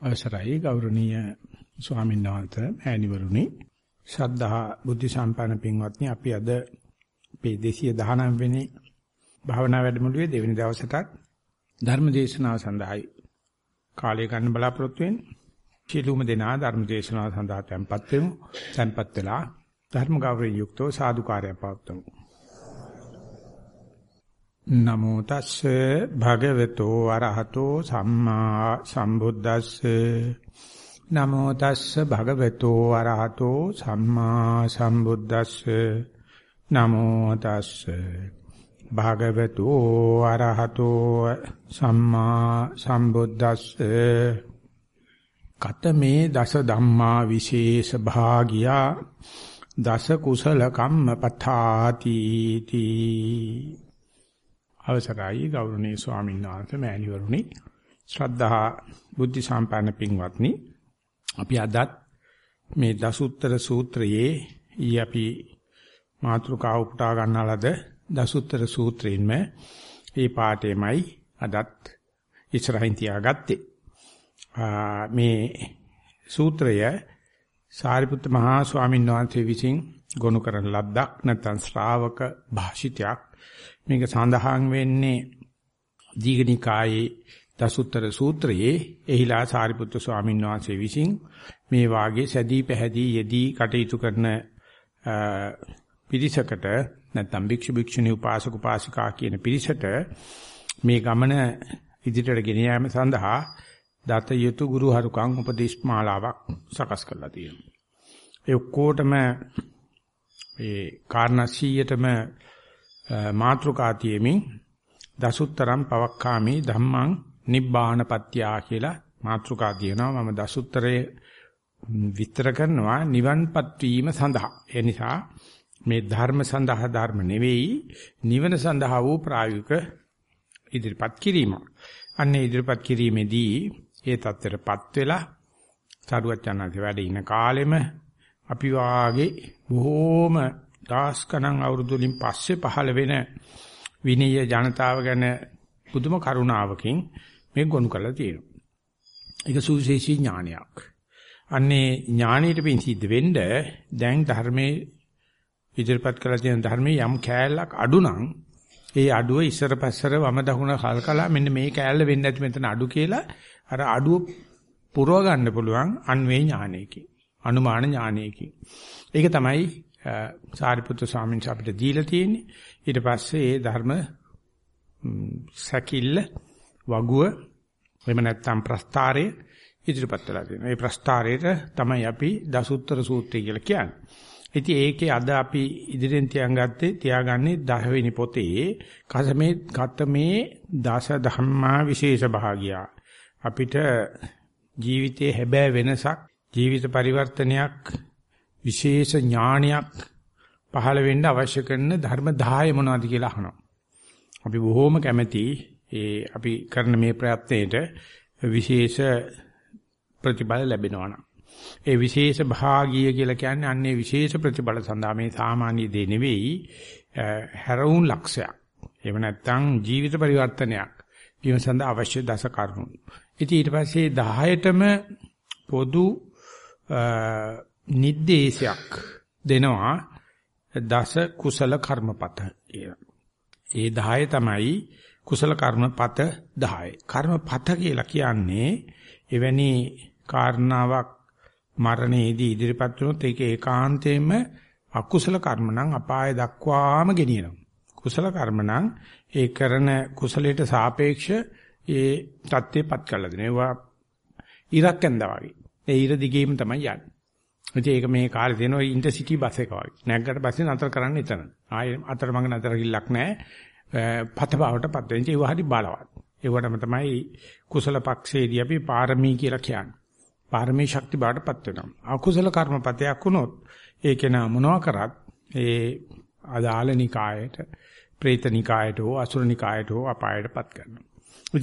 අවසරයි ගෞරවනීය ස්වාමීන් වහන්සේ මෑණිවරුනි ශ්‍රද්ධා බුද්ධ සම්පන්න පින්වත්නි අපි අද මේ 219 වෙනි භාවනා වැඩමුළුවේ දෙවෙනි දවසටත් ධර්ම දේශනාව සඳහායි කාලය ගන්න බලාපොරොත්තු වෙන්නේ. සියලුම දෙනා ධර්ම දේශනාව සඳහා tempත් වෙමු. tempත් වෙලා ධර්ම ගෞරවයෙන් යුක්තව සාදුකාරය පවත්වමු. නමෝ තස්සේ භගවතු වරහතෝ සම්මා සම්බුද්දස්සේ. නමෝ තස්සේ භගවතු වරහතෝ සම්මා සම්බුද්දස්සේ. නමෝ තස්සේ භගවතු වරහතෝ සම්මා සම්බුද්දස්සේ. කතමේ දස ධම්මා විශේෂ භාගියා දස කුසල කම්ම පතාති තී අවසරයි ගෞරවනීය ස්වාමීන් වහන්සේ මෑණිවරුනි. ශ්‍රද්ධා බුද්ධ සම්පන්න පින්වත්නි අපි අදත් මේ දසුත්තර සූත්‍රයේ ඊ අපි මාතෘකාව උපුටා ගන්නාලද දසුත්තර සූත්‍රයෙන්ම මේ පාඩේමයි අදත් ඉස්සරහින් තියාගත්තේ. මේ සූත්‍රය සාරිපුත්ත මහා ස්වාමීන් වහන්සේ විසින් ගොනු කරන ලද්දක් නැත්නම් ශ්‍රාවක භාෂිතයක් මේක සඳහන් වෙන්නේ දීඝනිකායේ දසුත්තර සූත්‍රයේ එහිලා සාරිපුත්‍ර ස්වාමීන් වහන්සේ විසින් මේ වාගේ සැදී පැහැදී යෙදී කටයුතු කරන පිරිසකට නැත්නම් භික්ෂු භික්ෂුණී උපාසක උපාසිකා කියන පිරිසට මේ ගමන ඉදිරියට ගෙන යාම සඳහා දත යුතු ගුරු හරුකම් උපදේශ මාලාවක් සකස් කරලා තියෙනවා. ඒ ඔක්කොටම ඒ කාරණා 100ටම මාත්‍රකාතියෙමින් දසුත්තරම් පවක්කාමි ධම්මං නිබ්බානපත්‍යා කියලා මාත්‍රකා දිනනවා මම දසුත්තරයේ විස්තර කරනවා නිවන්පත් වීම සඳහා ඒ නිසා මේ ධර්ම සඳහා ධර්ම නෙවෙයි නිවන සඳහා වූ ප්‍රායෝගික ඉදිරිපත් කිරීම. අන්නේ ඉදිරිපත් කිරීමේදී ඒ தත්තරපත් වෙලා සාරුවචනාගේ වැඩ ඉන කාලෙම අපි වාගේ බොහෝම දහස් ගණන් අවුරුදු වලින් පස්සේ පහළ වෙන විනීය ජනතාව ගැන පුදුම කරුණාවකින් මේ ගොනු කරලා තියෙනවා. ඒක සුවිශේෂී ඥානයක්. අන්නේ ඥානීයට පින් සිද්ධ වෙන්න දැන් ධර්මයේ ඉදිරිපත් කරලා තියෙන ධර්මයේ යම් කෑල්ලක් අඩු නම් ඒ අඩුව ඉස්සර පස්සර වම දකුණ කල්කලා මෙන්න මේ කෑල්ල වෙන්න ඇති මෙතන අඩු කියලා අර අඩුව පුරව ගන්න පුළුවන් අන්වේ ඥානයකින් අනුමාන ඥානයකින් ඒක තමයි සාරිපුත්‍ර ස්වාමීන් වහන්සේ අපිට දීලා තියෙන්නේ. ඊට පස්සේ ඒ ධර්ම සැකිල්ල වගුව එහෙම නැත්නම් ප්‍රස්තාරය ඉදිරිපත් වෙලා තියෙනවා. මේ ප්‍රස්තාරයට තමයි අපි දසුත්තර සූත්‍රය කියලා කියන්නේ. ඉතින් ඒකේ අද අපි ඉදිරියෙන් තියාගත්තේ තියාගන්නේ 10 වෙනි පොතේ කසමේ ගතමේ දස ධම්මා විශේෂ භාගියා. අපිට ජීවිතයේ හැබෑ වෙනසක් ජීවිත පරිවර්තනයක් විශේෂ ඥානයක් පහළ වෙන්න අවශ්‍ය කරන ධර්ම 10 මොනවද කියලා අහනවා. අපි බොහෝම කැමැති ඒ අපි කරන මේ ප්‍රයත්නයේට විශේෂ ප්‍රතිඵල ලැබෙනවා නම්. ඒ විශේෂ භාගීය කියලා කියන්නේ අන්නේ විශේෂ ප්‍රතිඵල සඳහා මේ සාමාන්‍ය දේ නෙවෙයි හැරවුම් ලක්ෂයක්. එහෙම නැත්නම් ජීවිත පරිවර්තනයක්. වීම සඳහා අවශ්‍ය දස කරුණු. ඉතින් ඊට පස්සේ 10ටම පොදු නිर्देशයක් දෙනවා දස කුසල කර්මපත කියලා. ඒ 10 තමයි කුසල කර්මපත 10. කර්මපත කියලා කියන්නේ එවැනි කාරණාවක් මරණයේදී ඉදිරිපත් වුණොත් ඒක ඒකාන්තයෙන්ම අකුසල කර්ම නම් අපාය දක්වාම ගෙනියනවා. කුසල කර්ම නම් ඒ කරන කුසලයට සාපේක්ෂ ඒ தත්ත්වයටපත් කරලා දෙනවා. ඒවා ඉරක් ඇඳා වගේ. ඒ ඉර දිගේම තමයි යන්නේ. ඉතින් ඒක මේ කාලේ දෙනවා ඉන්ටර්සිටි බස් එක වගේ. නැග්ගට පස්සේ නතර කරන්න එතන. ආයේ අතරමඟ නතර කිල්ලක් නැහැ. පතපාවටපත් වෙන්නේ ඒ වහරි බලවත්. ඒවටම තමයි කුසල පක්ෂයේදී අපි පාරමී කියලා කියන්නේ. පාරමී ශක්ති බාටපත් වෙනවා. අකුසල කර්මපතයක් වුණොත් ඒකේ නා මොනවා කරත් ඒ අදාළ නිකායට, പ്രേත නිකායට හෝ අසුර නිකායට හෝ අපායටපත් කරනවා.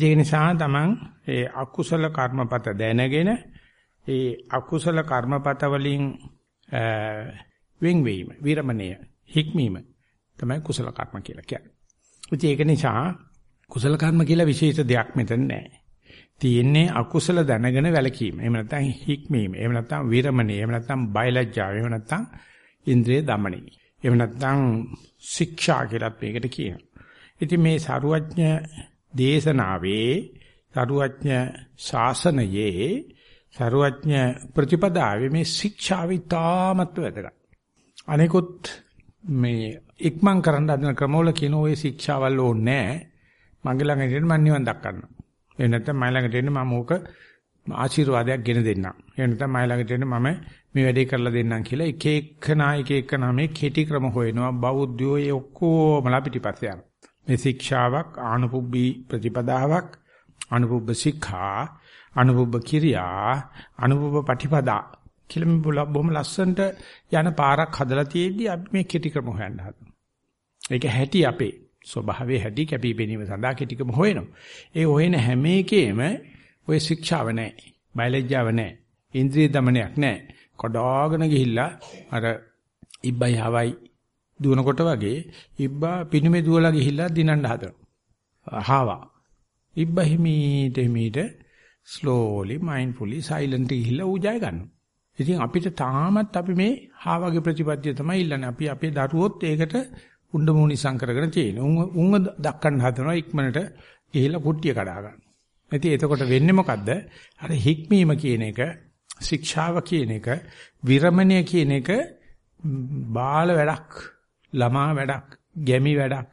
ඒ නිසා තමන් ඒ අකුසල කර්මපත දැනගෙන ඒ අකුසල කර්මපත වලින් වෙන්වීම, විරමණය, හික්මීම තමයි කුසල කර්ම කියලා කියන්නේ. ඒක නිසා කුසල කර්ම කියලා විශේෂ දෙයක් මෙතන නැහැ. තියෙන්නේ අකුසල දැනගෙන වැළකීම. එහෙම නැත්නම් හික්මීම. එහෙම නැත්නම් විරමණය. එහෙම නැත්නම් බයලජ්ජාව. එහෙම නැත්නම් ඉන්ද්‍රිය দমনය. එහෙම නැත්නම් ශික්ෂා කියලාත් මේකට කියනවා. ඉතින් මේ සරුවඥ දේශනාවේ සරුවඥ ශාසනයේ සරුවඥ ප්‍රතිපදාවේ මේ ශික්ෂාව ඉතාමත් වැදගත්. අනිකුත් මේ ඉක්මන් කරන්න හදන ක්‍රමවල කියන ওই ශික්ෂාවල් ඕනේ නැහැ. මගේ ළඟ ඉඳන් මම නිවන් දක්කන්නම්. ඒ නැත්නම් මයි ළඟට එන්න මම ඕක ආශිර්වාදයක් ගෙන දෙන්නම්. ඒ නැත්නම් මයි ළඟට එන්න මම මේ වැඩේ කරලා දෙන්නම් කියලා එක එක නායක එක නාමේ කෙටි ක්‍රම හොයනවා. බෞද්ධයෝ ඒ ඔක්කොමලා පිටිපස්සේ යනවා. මේ ශික්ෂාවක් ආනුපුබ්බී ප්‍රතිපදාවක් අනුපුබ්බ ශික්ෂා අනුභව කිරියා අනුභව පටිපදා කියලා මේ බොහොම ලස්සනට යන පාරක් හදලා තියෙද්දි අපි මේ කෙටි ක්‍රම හොයන්න හදනවා. ඒක හැටි අපේ ස්වභාවයේ හැටි කැපී පෙනීම සඳහා කෙටි ක්‍රම හොයනවා. ඒ හොයන හැම එකෙම ඔය ශික්ෂාව නැහැ. බයලජ්ජාව නැහැ. ඉන්ද්‍රිය দমনයක් නැහැ. කොඩාගෙන ගිහිල්ලා අර ඉබ්බයි හවයි දුවනකොට වගේ ඉබ්බා පිණුමේ දුවලා ගිහිල්ලා දිනන්න හදනවා. හාවා. ඉබ්බා හිමීට හිමීට slowly mindfully silently ගිහිල්ලා ඌ ජය ගන්නවා. ඉතින් අපිට තාමත් අපි මේ හාවගේ ප්‍රතිපත්තිය තමයි ඉල්ලන්නේ. අපි අපේ දරුවොත් ඒකට උණ්ඩ මූණිසං කරගෙන තියෙන. උන් උන්ව දක්කන්න හදනවා ඉක්මනට ගිහිල්ලා කුට්ටිය කඩා ගන්න. ඉතින් එතකොට වෙන්නේ මොකද්ද? අර හික්මීම කියන එක, ශික්ෂාව කියන එක, විරමණය කියන එක බාල වැඩක්, ළමා වැඩක්, ගැමි වැඩක්,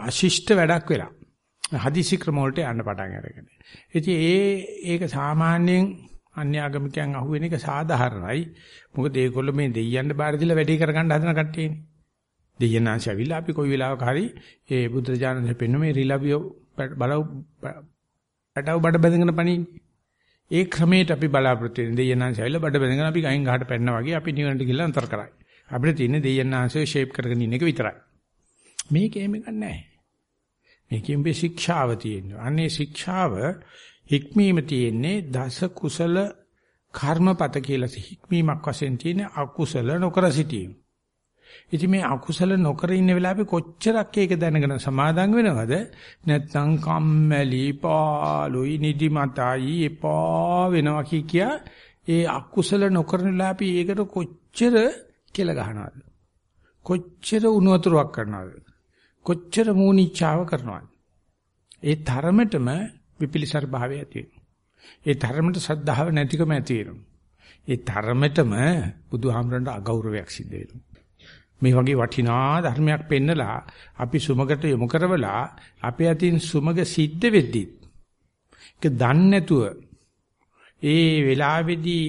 අශිෂ්ට වැඩක් වෙලා. හදිසි ක්‍රම වලට යන්න පටන් අරගෙන. ඉතින් ඒ ඒක සාමාන්‍යයෙන් අන්‍යාගමිකයන් අහුවෙන එක සාධාරණයි. මොකද ඒගොල්ලෝ මේ දෙයියන්ට බාර දීලා වැඩේ කරගන්න හදන කට්ටියනේ. දෙයයන්ාංශ ඇවිල්ලා අපි කොයි වෙලාවක හරි ඒ බුද්ධජානක පෙන්න මේ රිලවිය බලව පැටව බඩ බැඳගෙන පණින්නේ. ඒ ක්‍රමයට අපි බලාපොරොත්තු වෙන දෙයයන්ාංශ ඇවිල්ලා බඩ බැඳගෙන අපි ගයින් ගහට පැන්න වගේ අපි නිවනට ගිහලා අන්තර කරයි. අපිට තියෙන්නේ දෙයයන්ාංශය ෂේප් කරගෙන ඉන්න එක විතරයි. මේකේ මේක නැහැ. මේකෙන් මේ ශික්ෂාව තියෙනවා. අනේ ශික්ෂාව හික්මීම තියෙන්නේ දස කුසල කර්මපත කියලා හික්මීමක් වශයෙන් තියෙන අකුසල නොකර සිටීම. ඉතින් මේ අකුසල නොකර ඉන්න වෙලාවේ කොච්චරක් ඒක දැනගෙන සමාදම් වෙනවද? නැත්නම් කම්මැලි, පාළුයි, නිදිමතයි, එපා වෙනවා කිය ඒ අකුසල නොකරන වෙලාවේ ඒකට කොච්චර කෙල ගහනවද? කොච්චර උණු වතුරක් කරනවද? කොච්චර මූනිච්චාව කරනවද? ඒ තරමටම විපිලිසර භාවය ඇති ඒ තරමට සද්ධාව නැතිකම ඇති වෙනවා. ඒ තරමටම බුදුහාමරන්ට අගෞරවයක් සිද්ධ වෙනවා. මේ වගේ වටිනා ධර්මයක් පෙන්නලා අපි සුමගට යොමු කරවලා අපේ අතින් සුමග සිද්ධ වෙද්දි ඒක දන්නේ නැතුව ඒ වෙලාවේදී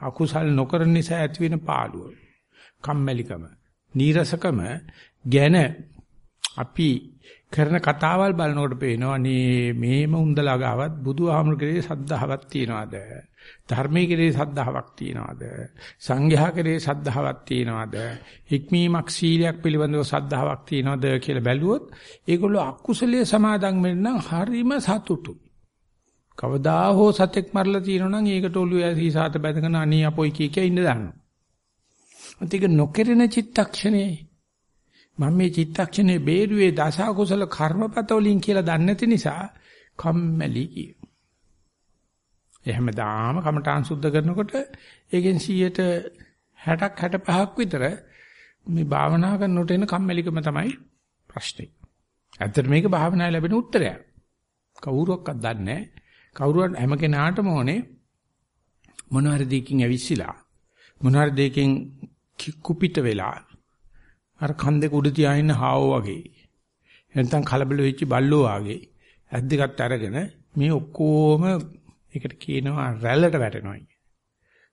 අකුසල් නොකරන නිසා ඇති වෙන පාළුව කම්මැලිකම නීරසකම ගැන අපි කරන කතාවල් බලනකොට පේනවා නේ මේම උන්දලා ගාවත් බුදුහාමුදුරේ සද්ධාවක් තියනවාද? ධර්මයේ කෙරේ සද්ධාාවක් තියනවාද? සංඝයා කෙරේ සද්ධාාවක් තියනවාද? හික්මීමක් සීලයක් පිළිබඳව සද්ධාාවක් තියනවාද? කියලා බැලුවොත් ඒගොල්ලෝ අකුසලයේ සමාදන් වෙන්න හරිම සතුටු කවදා හෝ සතෙක් මරලා තියෙනවා නම් ඒකට ඔළුව ඇසීසාත බැඳගෙන අනී අපොයි කිය කිය ඉන්න දානවා. ඒක නොකරන චිත්තක්ෂණේ මම මේ චිත්තක්ෂණේ බේරුවේ දස කුසල කර්මපත වලින් කියලා දන්නේ නැති නිසා කම්මැලි කිය. එහෙමදාම කමඨාන් සුද්ධ කරනකොට ඒකෙන් 100ට 60ක් 65ක් විතර මේ භාවනා කරනකොට එන කම්මැලිකම තමයි ප්‍රශ්නේ. ඇත්තට මේක භාවනාවේ ලැබෙන උත්තරයක්. කවුරුවක්වත් දන්නේ නැහැ. කවුරුවත් හැම කෙනාටම ඕනේ මොනවාරි දෙයකින් ඇවිස්සලා මොනවාරි දෙයකින් කුපිත වෙලා අර කන්දේ උඩ තියාගෙන හාවෝ වගේ. නැත්නම් කලබල වෙච්ච බල්ලෝ වගේ. ඇස් දෙකත් අරගෙන මේ ඔක්කොම ඒකට කියනවා රැල්ලට වැටෙනවා.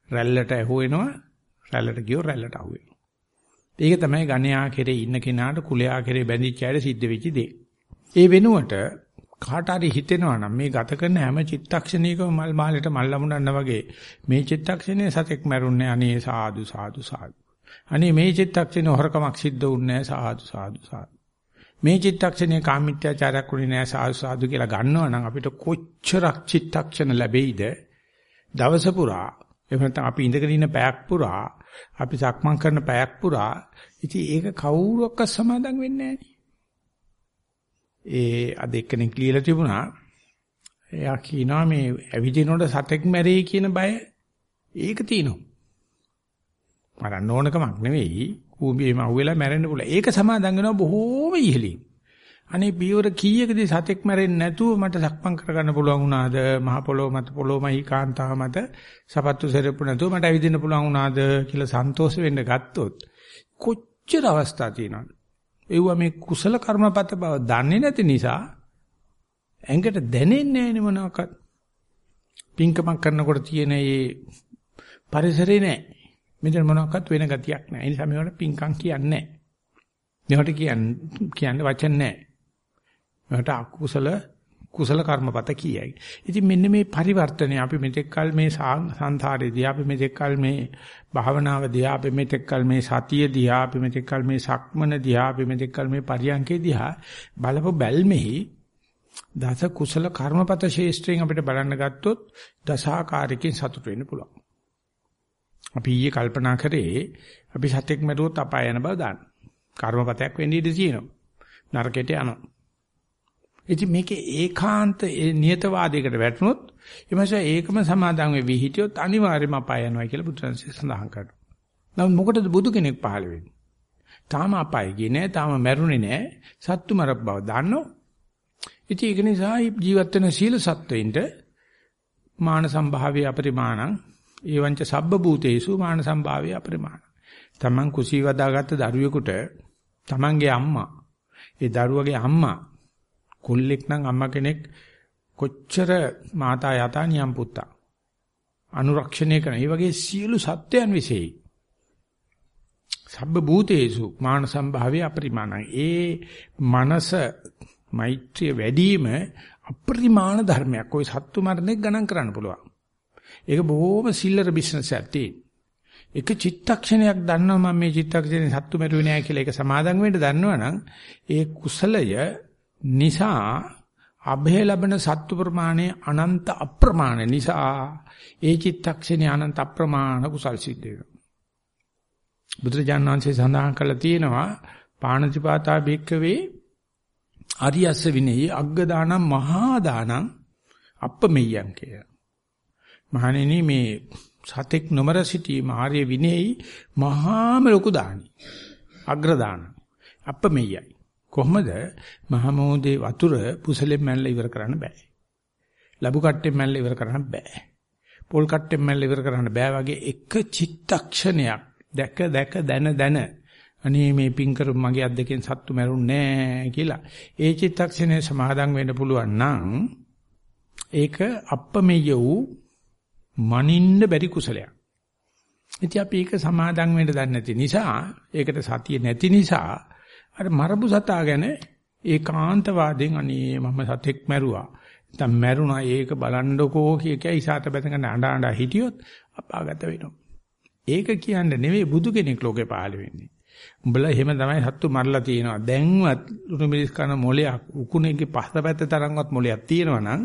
රැල්ලට ඇහුවෙනවා රැල්ලට ගියෝ රැල්ලට අහුවෙනවා. ඒක තමයි ගණ්‍යා කෙරේ ඉන්න කෙනාට කුලයා කෙරේ බැඳිච්ච අයට සිද්ධ වෙච්ච දේ. ඒ වෙනුවට කාට හරි හිතෙනවා නම් මේ ගත කරන හැම චිත්තක්ෂණයකම මල් මාලෙට මල් ලැබුණා වගේ මේ චිත්තක්ෂණයේ සතෙක් මැරුන්නේ අනේ සාදු සාදු සාදු අනේ මේ චිත්තක්ෂණේ හොරකමක් සිද්ධ වුන්නේ නැහැ සාදු සාදු සාදු. මේ චිත්තක්ෂණේ කාමීත්‍යාචාරයක් වුණේ නැහැ සාදු සාදු කියලා ගන්නවා නම් අපිට කොච්චරක් චිත්තක්ෂණ ලැබෙයිද දවස පුරා එහෙම නැත්නම් අපි ඉඳගෙන ඉන්න පැයක් පුරා අපි සක්මන් කරන පැයක් පුරා ඉතින් ඒක කවුරුවක්වත් සමාදම් වෙන්නේ නැහැ ඒ අද එක්කෙනෙක් ලියලා තිබුණා එයා කියනවා මේ ඇවිදිනකොට සතෙක් මැරෙයි කියන බය ඒක තියෙනවා. මරන්න ඕනකමක් නෙවෙයි. කූඹියේම අහුවෙලා මැරෙන්න පුළුවන්. ඒක සමාදන් වෙනවා බොහෝම ඉහළින්. අනේ පියවර කීයකදී සතෙක් මැරෙන්නේ නැතුව මට සක්මන් කරගන්න පුළුවන් වුණාද? මහ පොළොව මත පොළොවමයි කාන්තාව මත සපත්තු සෙරප්පු නැතුව මට ඇවිදින්න පුළුවන් වුණාද කියලා සන්තෝෂ වෙන්න ගත්තොත් කොච්චර අවස්ථා තියෙනවද? ඒව මේ කුසල කර්මපත බව දන්නේ නැති නිසා ඇඟට දැනෙන්නේ නැහැ මොනවාක්වත්. පින්කමක් කරනකොට තියෙන මේ පරිසරේ නැහැ. මෙතන මොනවාක්වත් වෙන ගතියක් නැහැ. ඒ නිසා මේවට පින්කම් කියන්නේ නැහැ. මේවට කියන්නේ වචන නැහැ. මේවට අකුසල කුසල කර්මපත කියයි. ඉතින් මෙන්න මේ පරිවර්තනය අපි මෙතෙක්කල් මේ සංසාරේදී අපි මෙතෙක්කල් මේ භාවනාව දිහා අපි මෙතෙක්කල් මේ සතිය දිහා අපි මෙතෙක්කල් මේ සක්මන දිහා අපි මෙතෙක්කල් මේ පරියන්කේ දිහා බලපො බැල්මෙහි දස කුසල කර්මපත ශේෂ්ත්‍රයෙන් අපිට බලන්න ගත්තොත් දසාකාරකින් සතුට වෙන්න පුළුවන්. අපි ඊයේ කල්පනා කරේ අපි සතෙක් මැරුවොත් අපාය යන බව දාන්න. කර්මපතයක් වෙන්න ඉඩ තියෙනවා. නරකයට යනවා. ඉතින් මේකේ ඒකාන්ත නියතවාදයකට වැටුනොත් එමස ඒකම සමාදන් වෙවි හිටියොත් අනිවාර්යයෙන්ම අපාය යනවා කියලා බුදුරජාණන්සේ සඳහන් කරනවා. නමුත් මොකටද බුදු කෙනෙක් පහළ වෙන්නේ? තාම අපාය ගියේ නෑ, තාම මැරුණේ නෑ. සත්තු මරක් බව දන්නෝ. ඉතින් ඒක නිසා ජීවත් වෙන සීල සත්වෙින්ට මාන සම්භාවය අපරිමාණං ඒවංච සබ්බ භූතේසු මාන සම්භාවය අපරිමාණ. Taman කුසී වදාගත්ත දරුවෙකුට Tamanගේ අම්මා ඒ දරුවගේ අම්මා කොල්ලෙක් නම් අම්මා කෙනෙක් කොච්චර මාතා යතා නියම් පුත්තා අනුරක්ෂණය කරන. ඒ වගේ සියලු සත්‍යයන් විශේෂයි. සබ්බ භූතේසු මාන සම්භාවය අපරිමාණං. ඒ මනස මෛත්‍රිය වැඩිම අපරිමාණ ධර්මයක්. ওই සත්තු මරණයක් ගණන් කරන්න පුළුවන්. ඒක බොහොම සිල්ලර බිස්නස් එකක් තියෙන. එක චිත්තක්ෂණයක් දන්නවා මම මේ චිත්තක්ෂණේ සත්තු මරුවේ නෑ කියලා ඒක සමාදන් වෙන්න දන්නවනම් ඒ කුසලය නිසා අභය ලැබෙන සත්තු ප්‍රමාණය අනන්ත අප්‍රමාණ නිසා ඒ චිත්තක්ෂණේ අනන්ත අප්‍රමාණ කුසල් සිද්ධ වෙනවා. බුදුරජාණන් වහන්සේ සඳහන් කළා තියෙනවා පාණතිපාතා භික්කවේ අරියස්ස විනෙහි අග්ග දානම් මහා දානම් අප්පමෙය්‍යං කිය. මහණෙනි මේ සතෙක් නොමර සිටීම ආර්ය විනෙහි මහාම ලොකු දානි. අග්‍ර දාන. අප්පමෙය්‍යයි. කොහොමද මහමෝදේ වතුර පුසලෙන් මැල්ල ඉවර කරන්න බෑ. ලැබු කට්ටෙන් මැල්ල ඉවර කරන්න බෑ. පොල් කට්ටෙන් මැල්ල ඉවර කරන්න බෑ වගේ එක චිත්තක්ෂණයක් දැක දැක දන දන අනේ මේ පින්කර මගේ අද්දකින් සත්තු මැරුන්නේ නැහැ කියලා. ඒ චිත්තක්ෂණය සමාදන් වෙන්න පුළුවන් නම් ඒක අප්පමෙය වූ මනින්න බැරි කුසලයක්. ඉතින් අපි ඒක සමාදන් වෙන්න දන්නේ නැති නිසා, ඒකට සතිය නැති නිසා අර මරබු සතා ගැන ඒකාන්තවාදයෙන් අනේ මම සතෙක් මැරුවා. නැත්නම් මැරුණා ඒක බලන්නකෝ කිය කිය ඉසాత බැඳගෙන අඬ අඬ හිටියොත් අපාගත වෙනවා. ඒක කියන්නේ නෙවෙයි බුදු කෙනෙක් ලෝකේ පහළ වෙන්නේ. උඹලා එහෙම තමයි සත්තු මරලා තියෙනවා. දැන්වත් උරුමිරිස් කරන මොලයක් උකුණේගේ පහතපැත්ත තරම්වත් මොලයක් තියෙනවා නම්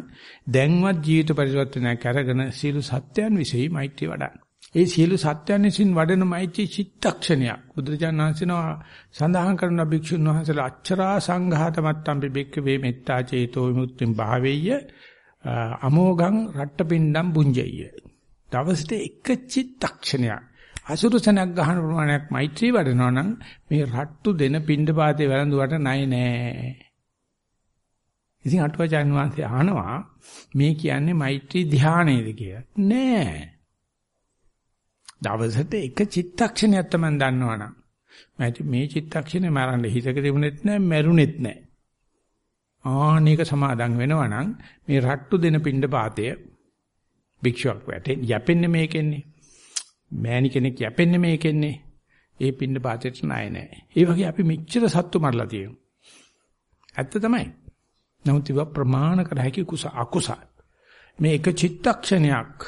දැන්වත් ජීවිත පරිවර්තනයක් කරගෙන සියලු සත්‍යයන් વિશેයි මෛත්‍රිය වඩන්න. ඒ සියලු සත්‍යයන් විසින් වඩන මෛත්‍රී චිත්තක්ෂණයක් බුදුරජාණන් වහන්සේනවා සඳහන් කරන භික්ෂුන් වහන්සේලා අච්චරා සංඝාතමත්තම් බිබෙක්ක වේ මෙත්තා චේතෝ විමුක්තිම් භාවෙය්‍ය අමෝඝං රට්ටපින්ඩම් බුඤ්ජෙය්‍ය. දවසට එක චිත්තක්ෂණයක් අසුරුසනක් ගහන ප්‍රමාණයක් මෛත්‍රී වඩනවා නම් මේ රට්ටු දෙන පින්ඩපාතේ වැළඳුවට ණය නෑ. ඉතින් අටුවචාන් වහන්සේ අහනවා මේ කියන්නේ මෛත්‍රී ධානයේද කියලා. නෑ. දවසට එක චිත්තක්ෂණයක් තමයි දන්නවනම් මේ චිත්තක්ෂණේ මරන්න හිතක තිබුණෙත් නෑ මැරුණෙත් නෑ. ආනේක සමාදන් වෙනවා නම් මේ රට්ටු දෙන පින්ඩපාතය භික්ෂුවක් වැටෙන් යැපෙන්නේ මේකෙන්නේ. මෑණි කෙනෙක් යැපෙන්නේ මේකෙන්නේ. ඒ පින්න පාතේට ණය නැහැ. ඒ වගේ අපි මෙච්චර සත්තු මරලා තියෙනවා. ඇත්ත තමයි. නමුත් ඒවා ප්‍රමාණ කර හැකි කුස අකුසල්. මේ එක චිත්තක්ෂණයක්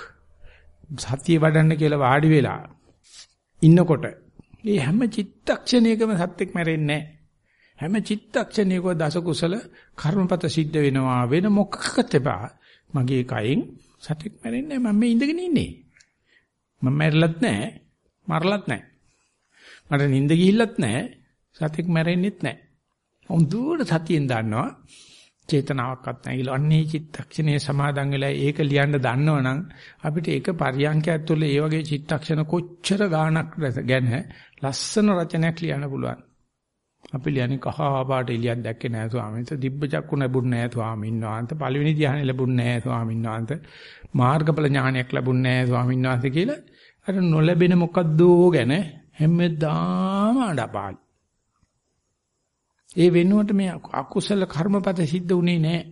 සතිය වඩන්න කියලා වාඩි වෙලා ඉන්නකොට මේ හැම චිත්තක්ෂණයකම සත්‍යක් මැරෙන්නේ නැහැ. හැම චිත්තක්ෂණයක දස කුසල කර්මපත සිද්ධ වෙනවා වෙන මොකක්වත් එපා. මගේ කයෙන් සත්‍යක් මැරෙන්නේ නැහැ. මම මේ ඉඳගෙන ඉන්නේ. මම මැරිලත් නැහැ, මරලත් නැහැ. මට නිින්ද ගිහිල්ලත් නැහැ, සතෙක් මැරෙන්නෙත් නැහැ. හොඳට සතියෙන් දන්නවා චේතනාවක්වත් නැහැ කියලා. අන්නේ චිත්තක්ෂණයේ සමාදන් වෙලා ඒක ලියන්න දන්නවනම් අපිට ඒක පරියන්කයක් තුළ ඒ වගේ චිත්තක්ෂණ කොච්චර ගාණක් ගැන ලස්සන රචනයක් ලියන්න පුළුවන්. අපි ලියන්නේ කහා පාට එළියක් දැක්කේ නැහැ ස්වාමීන් වහන්සේ. දිබ්බ චක්කු ලැබුණ නැහැ ස්වාමීන් වහන්සේ. පළවෙනි ධ්‍යානෙ ලැබුණ නැහැ ස්වාමීන් වහන්සේ. මාර්ගඵල ඥානයක් ලැබුණ නැහැ ස්වාමීන් වහන්සේ කියලා අර නොලැබෙන මොකද්දෝ ගැන හැමදාම අඬපාලි. ඒ වෙනුවට මේ අකුසල කර්මපත සිද්ධ වුණේ නැහැ.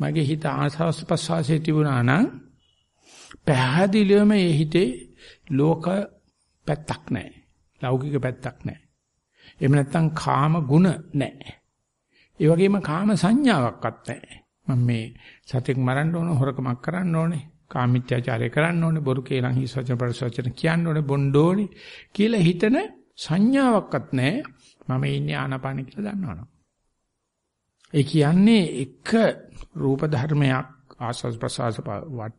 මගේ හිත ආසස් පස්වාසයේ තිබුණා නම් පැහැදිලිවම මේ හිතේ ලෝක පැත්තක් නැහැ. ලෞකික පැත්තක් නැහැ. එහෙම නැත්නම් කාම ගුණ නැහැ. ඒ වගේම කාම සංඥාවක්වත් නැහැ. මම මේ සතෙක් මරන්න ඕන හොරකමක් කරන්න ඕනේ. කාමීත්‍යාචාරය කරන්න ඕනේ. බොරු කේලම් හිස් වචන පරිසවචන කියන්න ඕනේ. බොණ්ඩෝනි කියලා හිතන සංඥාවක්වත් නැහැ. මම ඉන්නේ ආනාපාන කියලා දන්නවනම්. ඒ කියන්නේ එක රූප ධර්මයක් ආස්වාද ප්‍රසආස වත්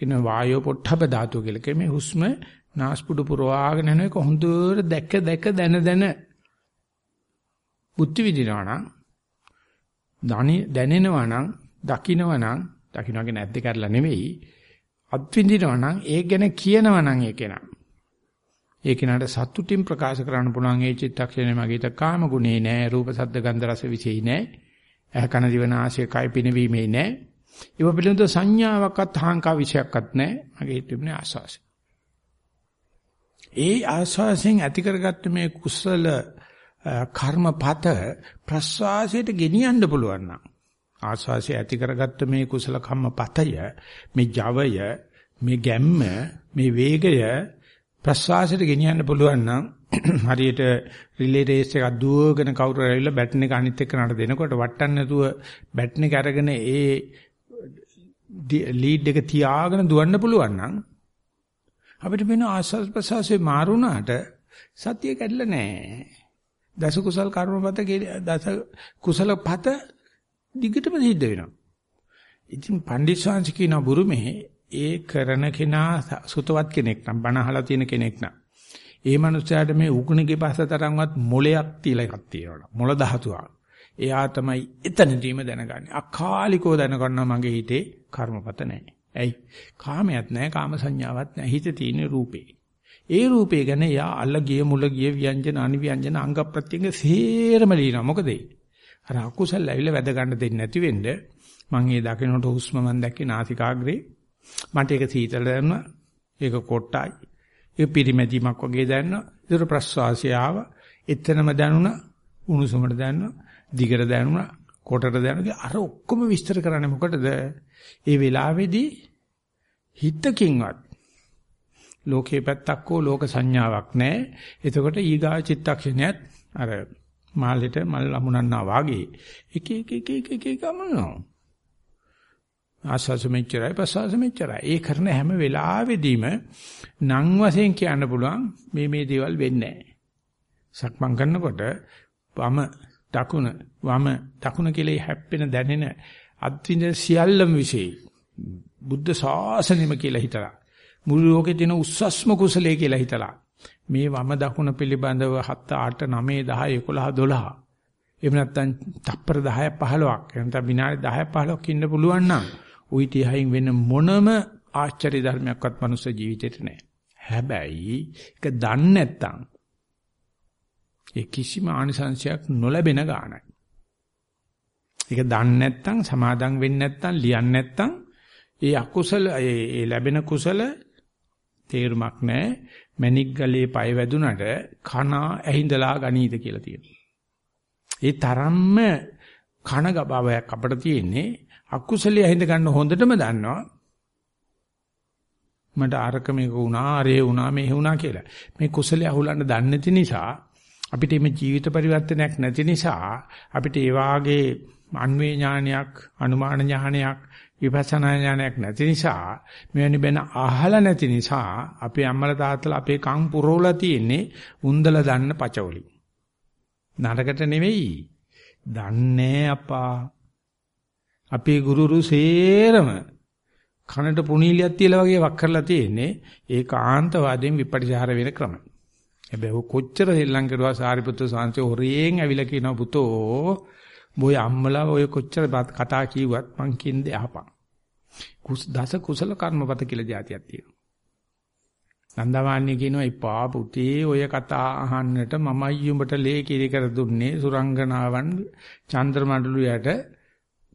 ඉන වායෝ පොට්ටබ ධාතු කියලා කියන්නේ හුස්ම නාස්පුඩු පුරවාගෙන යන එක හොඳට දැක දැක දන දන බුද්ධ විදිනවා නම් දැනෙනවා නම් දකින්නවා නම් දකින්නගේ නැද්ද කරලා නෙවෙයි. අත්විඳිනවා නම් ඒක ගැන කියනවා නම් ඒක නා ඒ කෙනාට සතුටින් ප්‍රකාශ කරන්න පුළුවන් ඒ චිත්තක්ෂණය මගේ ත කාම ගුණේ නෑ රූප සද්ද ගන්ධ රස විශේෂයි නෑ. ඇහ කන දිව නාසය කය පිනවීමේ නෑ. ඒව පිළිබඳ සංඥාවක්වත් හාංකා විශයක්වත් නෑ. මගේ හිතෙන්නේ ආස්වාසය ඒ ආස්වාසයෙන් ඇති කරගත්ත මේ කුසල කර්මපත ප්‍රස්වාසයට ගෙනියන්න පුළුවන් නම් ආස්වාසය ඇති කරගත්ත මේ කුසල කම්මපතය මේ ජවය මේ ගැම්ම මේ වේගය ප්‍රස්වාසයට ගෙනියන්න පුළුවන් නම් හරියට රිලේ රේස් එකක් දුවගෙන කවුරු ඇවිල්ලා බැටන් එක අනිත් එක්කනට දෙනකොට වටන්න නැතුව බැටන් එක අරගෙන ඒ ලීඩ් එක තියාගෙන දුවන්න පුළුවන් නම් අපිට වෙන ආස්වාස් ප්‍රසවාසයේ මාරුණාට සතිය කැඩලා නැහැ. දස කුසල් කර්මපත දස කුසල පත දිගටම සිද්ධ වෙනවා. ඉතින් පණ්ඩිත ශාන්ති කියන බුරුමේ ඒ කරන කෙනා සුතවත් කෙනෙක් නම් බණ අහලා තියෙන කෙනෙක් නම් ඒ මනුස්සයාට මේ උගුණගේ පස්ස තරම්වත් මොලයක් තියලා එකක් තියෙනවා. මොළ ධාතුවක්. එයා තමයි එතනදීම දැනගන්නේ. අකාලිකව දැනගන්නවා මගේ හිතේ කර්මපත නැහැ. ඇයි? කාමයක් නැහැ, කාම සංඥාවක් නැහැ. හිතේ තියෙන රූපේ. ඒ රූපේ ගැන යා අල්ල ගිය මුල ගිය ව්‍යංජන අනිව්‍යංජන අංග ප්‍රත්‍යංග සේරම ලියනවා. මොකද අර අකුසල් ඇවිල්ලා වැද ගන්න දෙන්නේ නැති වෙන්න මම ඒ දකින්නට හුස්ම මන් දැක්කේ නාසිකාග්‍රේ මට ඒක සීතල දැනුණා. ඒක කොට්ටයි. ඒක පිරිමැදීමක් වගේ දැනුණා. ඒතර ප්‍රස්වාසය ආවා. එතනම දැනුණා. උණුසුමට දැනුණා. දිගට දැනුණා. කොටට දැනුණා. අර ඔක්කොම විස්තර කරන්නේ මොකටද? ඒ වෙලාවේදී හිතකින්වත් ලෝකේ පැත්තක් හෝ ලෝක සංඥාවක් නැහැ. එතකොට ඊගා චිත්තක්ෂණයත් අර මාළෙට මල් ලමුනන්නා වාගේ එක එක එක එක එක එක අමුණනවා. ආස්වාස මෙච්චරයි ප්‍රසවාස මෙච්චරයි. ඒ කරන හැම වෙලාවෙදීම නම් වශයෙන් කියන්න පුළුවන් මේ මේ දේවල් වෙන්නේ නැහැ. සක්මන් කරනකොට වම දකුණ වම දකුණ කියලා හැප්පෙන දැනෙන අත්විඳ සියල්ලම විශේෂයි. බුද්ධ ශාසනෙම කියලා හිතලා මුළු ලෝකේ තියෙන උස්සස්ම කුසලයේ කියලා හිතලා මේ වම දකුණ පිළිබඳව 7 8 9 10 11 12 එහෙම නැත්නම් තප්පර 10ක් 15ක් එහෙම නැත්නම් විනාඩි 10ක් 15ක් ඉන්න පුළුවන් නම් ওই තියහින් වෙන මොනම ආශ්චර්ය ධර්මයක්වත් මනුස්ස ජීවිතේට නැහැ. හැබැයි ඒක දන්නේ නැත්නම් ඒ කිසිම ආනිසංශයක් නොලැබෙන ගානයි. ඒක දන්නේ නැත්නම් සමාදම් වෙන්නේ නැත්නම් ලියන්නේ නැත්නම් ඒ අකුසල ඒ ලැබෙන කුසල තේරුමක් නැහැ. මණික් ගලේ පය වැදුනට කනා ඇහිඳලා ගනීද කියලා තියෙනවා. ඒ තරම්ම කන ගබාවයක් අපිට තියෙන්නේ අකුසලයේ ඇහිඳ ගන්න හොඳටම දන්නවා. මට අරක මේක වුණා, අරේ වුණා, මේ වුණා කියලා. මේ කුසලයේ අහුලන්න දන්නේ නැති නිසා අපිට මේ ජීවිත පරිවර්තනයක් නැති නිසා අපිට ඒ වාගේ අන්වේ ඥානයක්, අනුමාන ඥානයක්, විපස්සනා ඥානයක් නැති නිසා මෙවැනි බැන අහලා නැති නිසා අපේ අම්මලා තාත්තලා අපේ කන් පුරවලා තියෙන්නේ උන්දල දන්න පචවලි. නරකට නෙවෙයි. දන්නේ අපා. අපේ ගුරුරු සේරම කනට පුණීලියක් තියලා වගේ වක් කරලා තියෙන්නේ ඒකාන්තවාදයෙන් විපටිසාර වෙන ක්‍රම. හැබැයි කොච්චර දෙල්ලම් කරුවා සාරිපුත්‍ර සාංශේ හොරෙන් ඇවිල්ලා කියනවා පුතෝ බොය අම්මලා ඔය කොච්චර කතා කිව්වත් මං කියන්නේ අහපන්. කුස් දස කුසල කර්මපත කියලා જાතියක් තියෙනවා. නන්දමාන්නේ කියනවා ඉපා පුතේ ඔය කතා අහන්නට මමයි උඹට ලේ කිරි කර දුන්නේ සුරංගනාවන් චන්ද්‍රමණ්ඩලයට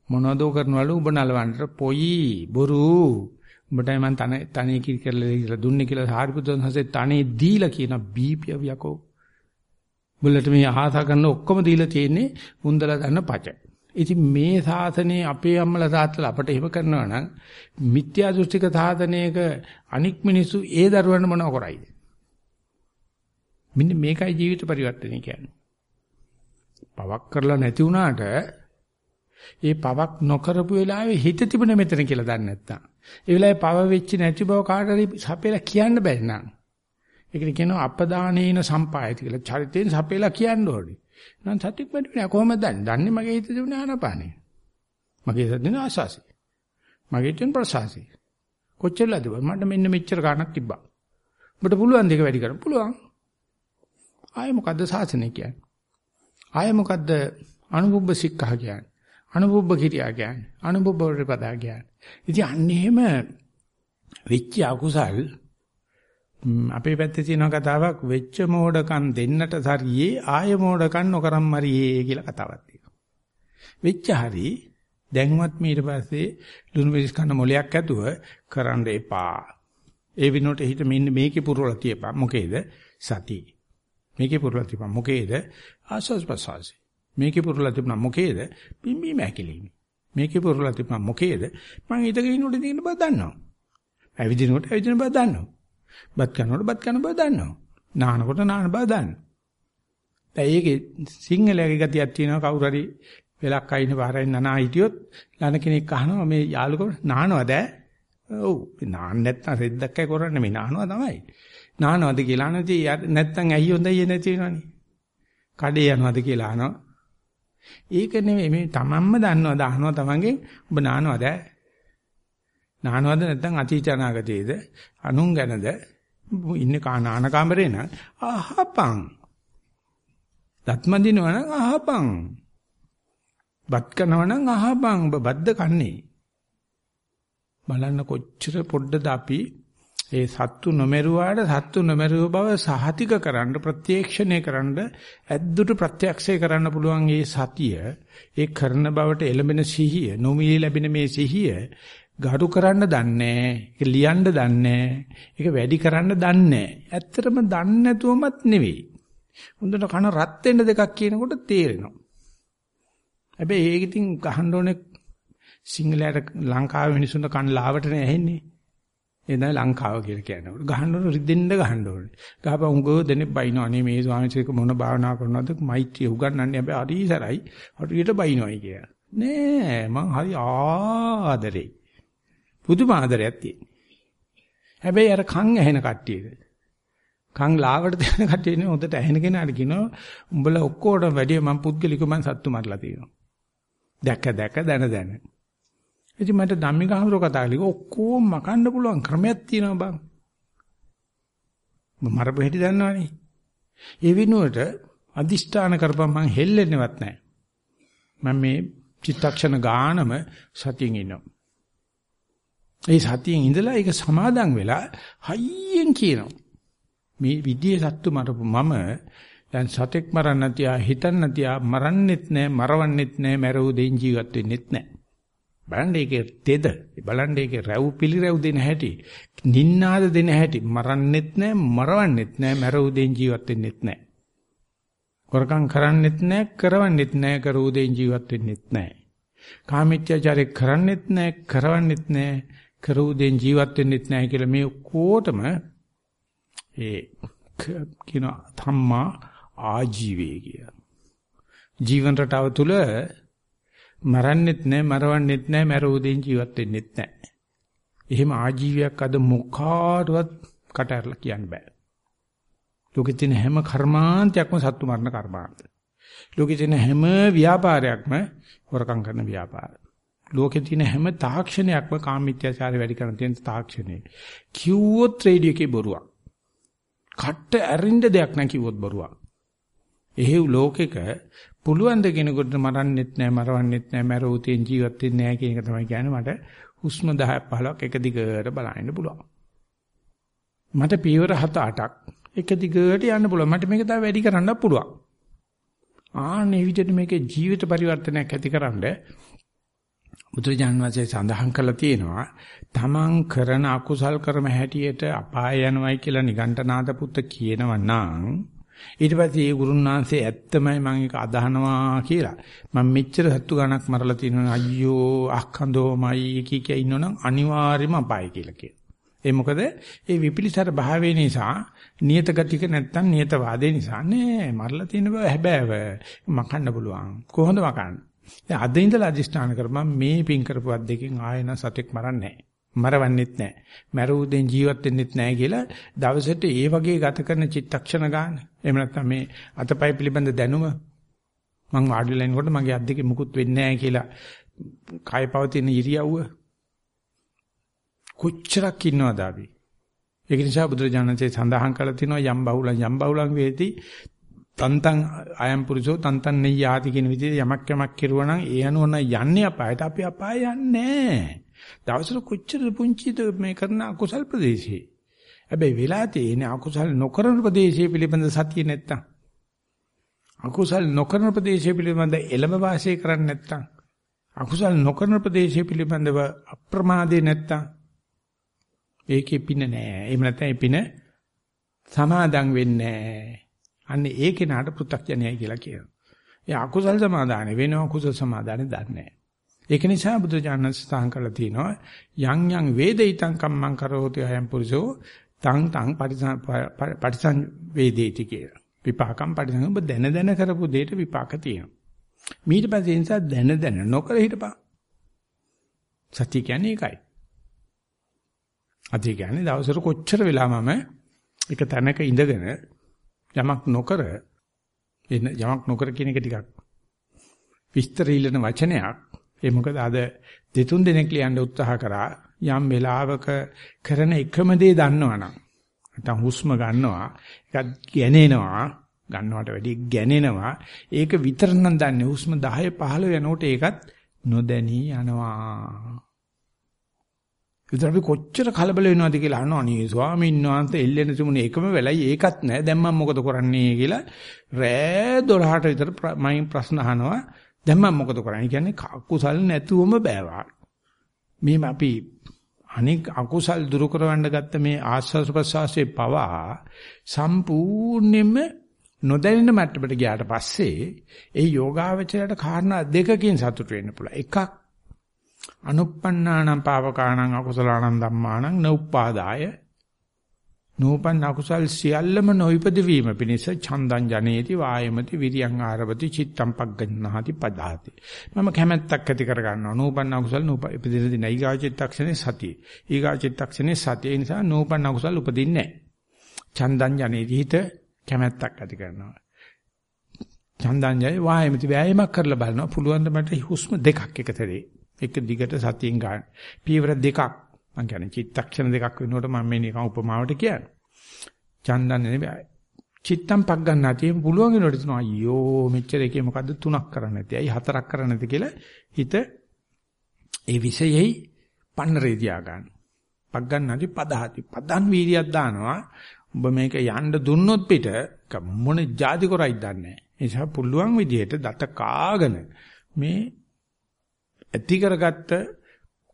මොනවදෝ කරනවලු උඹ නලවන්නට පොයි බොරු උඹටයි මං තන තනේ කිරි කරලා කියලා දුන්නේ කියලා සාරිපුත්‍රයන් හසේ තනේ දීලා කියන බීපිය යකෝ බුලට මේ ආසා කරන ඔක්කොම දීලා තියෙන්නේ මුන්දලා දන්න පච. ඉතින් මේ සාසනේ අපේ අම්මලා තාත්තලා අපට එහෙම කරනවා නම් මිත්‍යා දෘෂ්ටික සාධනයක අනික් මිනිස්සු ඒ දරුවන්ට මොනව කරයිද? මෙන්න මේකයි ජීවිත පරිවර්තනය කියන්නේ. පවක් කරලා නැති වුණාට ඒ පවක් නොකරපු වෙලාවේ හිත තිබුණ මෙතන කියලා දන්නේ නැත්තම් ඒ වෙලාවේ පව වෙච්ච නැති බව කාට හරි සපේලා කියන්න බැරි නම් ඒකට කියනවා අපදානේන සම්පායති කියලා චරිතෙන් සපේලා කියන්න ඕනේ නම් සතියක් වැඩි නෑ කොහොමද දන්නේ? දන්නේ මගේ හිතේ තිබුණ ආනපානේ. මගේ හිතේ තියෙන ආශාසි. මගේ තියෙන ප්‍රසාසි. කොච්චරද මට මෙන්න මෙච්චර ගාණක් තිබ්බා. ඔබට පුළුවන් දෙක වැඩි කරන්න පුළුවන්. ආයෙ මොකද්ද සාසනය කියන්නේ? ආයෙ මොකද්ද අනුභව සික්ඛා කියන්නේ? අනුභව කිරියා කියන්නේ? අනුභව වරිපදා කියන්නේ? ඉතින් අන්න එහෙම වෙච්ච අකුසල් අපේ පැත්තේ තියෙන කතාවක් වෙච්ච මෝඩකම් දෙන්නට සරියේ ආය මෝඩකම් නොකරම් මරියේ කියලා කතාවක් තියෙනවා. වෙච්ච හරි දැන්වත් ඊට පස්සේ ලුණු මිරිස් කන මොලයක් ඇතුව කරන්න එපා. ඒ විනෝට හිත මෙන්න මේකේ පුරවලා තියපන්. මොකේද? සති. මේකේ පුරවලා තියපන්. මොකේද? ආස්වාස් ප්‍රසවාසි. මේකේ පුරවලා තියපන්. මොකේද? පිම්බි මෑකිලිමි. මේකේ පුරවලා තියපන්. මොකේද? මං ඉඳගෙන ඉන්නකොට තියෙන බව දන්නවා. ඇවිදිනකොට ඇවිදින බව දන්නවා. බත් කනකොට බත් කන බව දන්නවා. නානකොට නාන බව දන්නවා. දැන් ඒකේ සිංහලයේ ගතියක් තියෙනවා කවුරු හරි වෙලක් අයින පාරෙන් නනා හිටියොත් ලන කෙනෙක් අහනවා මේ යාළුකෝ නානවද? ඔව් නාන්න නැත්නම් රෙද්දක්කයි කරන්නේ මේ නානවා තමයි. නානවද කියලා නැති නැත්නම් ඇයි හොඳයි නැති වෙනවනේ. කඩේ යනවද කියලා අහනවා. ඒක නෙමෙයි මේ තමන්ම දන්නවද අහනවා තමන්ගෙන් ඔබ නානවද? නානවද නැත්නම් අතීත අනාගතයේද? අනුන් ගැනද? ඉන්නේ කානාන කාමරේ නම් අහපන් දත්මදිනවනම් අහපන් බත් කනවනම් අහපන් ඔබ බද්ද කන්නේ. බලන්න කොච්චර පොඩ්ඩද අපි ඒ සත්තු නොමරුවාට සත්තු නොමරුව බව සහතික කරන්න ප්‍රත්‍යක්ෂණය කරන්න ඇද්දුට ප්‍රත්‍යක්ෂය කරන්න පුළුවන් ඒ සතිය ඒ කරන බවට එළඹෙන සිහිය නොමිලේ ලැබෙන මේ සිහිය ගරු කරන්න දන්නේ ඒක ලියන්න දන්නේ ඒක වැඩි කරන්න දන්නේ ඇත්තටම දන්නේ නැතුවමත් නෙවෙයි හොඳට කන රත් වෙන්න දෙකක් කියනකොට තේරෙනවා හැබැයි ඒක ඉතින් ගහන්න ඕනේ සිංහලයට ලංකාවේ මිනිස්සුන්ට කන් ලාවට නෑ ඇහෙන්නේ ඒ තමයි ලංකාව කියලා කියන්නේ. ගහන්න ඕන රිදෙන්න ගහන්න ඕනේ. ගහපන් උගෝ දෙනෙක් බයිනවා නේ මේ ස්වාමීන් මොන භාවනා කරනවද මෛත්‍රිය උගන්වන්නේ හැබැයි හරි සරයි. හරියට බයිනොයි කියලා. නෑ මං හරි ආදරේ. පුදුම ආදරයක් තියෙන. හැබැයි අර කන් ඇහෙන කට්ටියට කන් ලාවට දෙන කට්ටියනේ හොඳට ඇහෙන කෙනාට කියනවා උඹලා ඔක්කොටම වැඩිය මම පුද්ගලිකව මම සත්තු මරලා තියෙනවා. දැක දැක දන දන. ඉතින් මට ධම්මික හඳුර කතා කළේ ඔක්කොම මකන්න පුළුවන් ක්‍රමයක් තියෙනවා බං. මම මරපු හැටි දන්නවනේ. ඒ විනුවට අදිෂ්ඨාන කරපම් මං හෙල්ලෙන්නේවත් නැහැ. මම මේ චිත්තක්ෂණ ගානම සතියෙන් ඉන්නවා. ඒ සතියෙන් ඉඳලා ඒක සමාදන් වෙලා හයියෙන් කියනවා. මේ විදියේ සත්තු මරපු මම දැන් සතෙක් මරන්න තියා හිතන්න තියා මරන්නෙත් නෑ මරවන්නෙත් නෑ මැරෙව දෙයින් ජීවත් වෙන්නෙත් නෑ. බලන්න ඒකේ තෙද බලන්න ඒකේ රැව් පිළිරැව් දෙන හැටි නින්නාද දෙන හැටි මරන්නෙත් නෑ මරවන්නෙත් නෑ මැරෙව දෙයින් ජීවත් වෙන්නෙත් නෑ. කොරකම් කරන්නෙත් නෑ කරවන්නෙත් නෑ කරව දෙයින් ජීවත් වෙන්නෙත් නෑ. කාමීත්‍යචාරය කරන්නෙත් නෑ කරවන්නෙත් නෑ කරූ දෙන් ජීවත් වෙන්නෙත් නැහැ කියලා මේ කොටම ඒ කියන ධම්මා ආජීවයේ කිය. ජීවන රටාව තුල මරන්නෙත් නැහැ මරවන්නෙත් නැහැ මරූ දෙන් ජීවත් වෙන්නෙත් නැහැ. එහෙම ආජීවයක් අද මොකාටවත් කට ඇරලා කියන්න බෑ. ලෝකෙ තියෙන හැම කර්මාන්තයක්ම සත්තු මරණ කර්මාන්ත. ලෝකෙ තියෙන හැම ව්‍යාපාරයක්ම හොරකම් කරන ව්‍යාපාරය. ලෝකේ තියෙන හැම තාක්ෂණයක්ම කාමීත්‍යාචාරය වැඩි කරන තියෙන තාක්ෂණය. කිව්වොත් රේඩියෝ එකේ බොරුවක්. කට්ට ඇරින්න දෙයක් නැහැ කිව්වොත් බොරුවක්. එහෙව් ලෝකෙක පුළුවන් ද කෙනෙකුට මරන්නෙත් නැහැ මරවන්නෙත් නැහැ මරවුතෙන් ජීවත් වෙන්නේ නැහැ කියන එක තමයි කියන්නේ මට හුස්ම 10ක් 15ක් එක දිගට බලන්න පුළුවන්. මට පියවර 7 8ක් එක දිගට යන්න පුළුවන්. මට මේක තව වැඩි කරන්නත් පුළුවන්. ආන්නේ විදිහට මේකේ ජීවිත පරිවර්තනයක් ඇතිකරනද බුදුරජාණන් වහන්සේ සඳහන් කළා තියෙනවා තමන් කරන අකුසල් කර්ම හැටියට අපාය යනවයි කියලා නිගණ්ඨනාත පුත්ත කියනවා නම් ඊට පස්සේ ඒ ගුරුන්වහන්සේ ඇත්තමයි මම ඒක අදහනවා කියලා. මම මෙච්චර සත්තු ගණක් මරලා තිනවා අයියෝ අක්කන්දෝමයි කී කිය ඉන්නවනම් අනිවාර්යයෙන්ම අපාය කියලා කියනවා. ඒ මොකද? ඒ විපිලිසර භාවය නිසා නියත ගතික නැත්තම් නියත වාදේ නිසා නේ. මරලා තියෙන බව හැබෑව. මකන්න පුළුවන්. කොහොමද මකන්නේ? දැන් අද ඉඳලා අදිෂ්ඨාන කරපම් මේ පින් කරපුවත් දෙකෙන් ආයෙන සතෙක් මරන්නේ නැහැ. මරවන්නෙත් නැහැ. මරුවුදෙන් ජීවත් වෙන්නෙත් නැහැ කියලා දවසට ඒ වගේ ගත කරන චිත්තක්ෂණ ගන්න. එහෙම නැත්නම් මේ අතපය පිළිබඳ දැනුම මං වාඩිලා ඉනකොට මගේ අත් දෙකේ මුකුත් වෙන්නේ නැහැ කියලා කය පවතින ඉරියව්ව කොච්චරක් ඉන්නවද අපි? ඒක නිසා බුදුරජාණන්සේ සඳහන් කළා තිනවා යම් බහුලං යම් බහුලං වේති තන්තං අයම් පුරුෂෝ තන්තං නෙය්‍යාති කියන විදිහට යමක් යමක් කෙරුවා නම් ඒ අනුවන යන්නේ අපායට. අපි අපාය යන්නේ දවසට කොච්චර පුංචිද මේ කරන අකුසල් ප්‍රදේශේ? හැබැයි වෙලා තියෙන අකුසල් නොකරන ප්‍රදේශයේ පිළිබඳ සතිය නැත්තම්. අකුසල් නොකරන ප්‍රදේශයේ පිළිබඳ එළඹ වාසය කරන්නේ නැත්තම්. අකුසල් නොකරන ප්‍රදේශයේ පිළිබඳව අප්‍රමාදේ නැත්තම්. ඒකේ පින නෑ. එහෙම නැත්නම් ඒ පින සමාදන් වෙන්නේ නෑ. අන්න ඒ කෙනාට පෘථග්ජනයයි කියලා කියනවා. ඒ අකුසල් සමාදානෙ වෙනවා කුසල සමාදානෙ දන්නේ නැහැ. ඒක නිසා බුදුජානක ස්ථාන කරලා තියෙනවා යං යං වේදිතං කම්මං කරෝති අයම් පුරුෂෝ තං තං පටිසං වේදේති කියලා. විපාකම් පටිසං ඔබ දැන දැන කරපු දෙයට විපාක තියෙනවා. ඊට පස්සේ ඒ නිසා දැන දැන නොකර හිටපන්. සත්‍ය කියන්නේ ඒකයි. අද කියන්නේ දවසට කොච්චර වෙලා මම එක තැනක ඉඳගෙන යමක් නොකර යමක් නොකර කියන එක ටිකක් විස්තර ඉල්ලන වචනයක්. ඒ මොකද අද දෙතුන් දෙනෙක් ලියන්න උත්සාහ කරා යම් වෙලාවක කරන එකම දේ දන්නවනම් නැත්නම් හුස්ම ගන්නවා එකක් ගැනෙනවා ගන්නවට වැඩිය ගැනෙනවා ඒක විතර නම් දන්නේ හුස්ම 10 15 යනකොට ඒකත් නොදැනී යනවා විතර අපි කොච්චර කලබල වෙනවද කියලා අහනවා. අනේ ස්වාමීන් වහන්සේ එල්ලෙන තිබුණේ එකම වෙලයි ඒකත් නැහැ දැන් මම මොකද කරන්නේ කියලා රෑ 12ට විතර මම ප්‍රශ්න අහනවා. දැන් මම මොකද කරන්නේ? කියන්නේ අකුසල් නැතුවම බෑවා. මේ අපි අනික අකුසල් දුරු කරවන්න ගත්ත මේ ආස්වාද ප්‍රසවාසයේ පවා සම්පූර්ණයෙන්ම නොදැනෙන මට්ටමට ගියාට පස්සේ ඒ යෝගාවචරයට කාරණා දෙකකින් සතුට වෙන්න පුළුවන්. එකක් අනුප්පන්නානම් පාවකානම් අකුසලානම් ධම්මානම් නඋප්පාදාය නූපන් අකුසල් සියල්ලම නොයිපද වීම පිණිස චන්දං ජනේති වායමති විරියං ආරවති චිත්තම් පග්ගණ්ණාති පදාති. මම කැමැත්තක් ඇති කර ගන්නවා නූපන් අකුසල් නූපදින දින ඊගා චිත්තක්ෂණේ සතිය. ඊගා චිත්තක්ෂණේ සතිය. නිසා නූපන් අකුසල් උපදින්නේ නැහැ. චන්දං ජනේති හිත කැමැත්තක් ඇති කරනවා. චන්දං ජය වායමති වෑයමක් කරලා බලනවා. පුළුවන් ද මට හුස්ම දෙකක් එකතරේ. එක දිගට සතියෙන් ගන්න. පියවර දෙකක් මම කියන්නේ චිත්තක්ෂණ දෙකක් වෙනකොට මම මේ නිකන් උපමාවට කියන්නේ. චන්දන් නෙවෙයි. චිත්තම් පක් ගන්න නැති පුළුවන් වෙනකොට තුන අයියෝ මෙච්චර එකේ මොකද්ද තුනක් කරන්න නැති. අයි හතරක් කරන්න නැති කියලා හිත ඒ විෂයෙහි පන්නරේ තියා ගන්න. පක් ගන්න නැති පදහති. පදන් වීර්යයක් දානවා. ඔබ මේක යන්න දුන්නොත් පිට මොන જાති කරයිද දන්නේ නැහැ. ඒ නිසා පුළුවන් විදිහට දත කාගෙන මේ ඇති කරගත්ත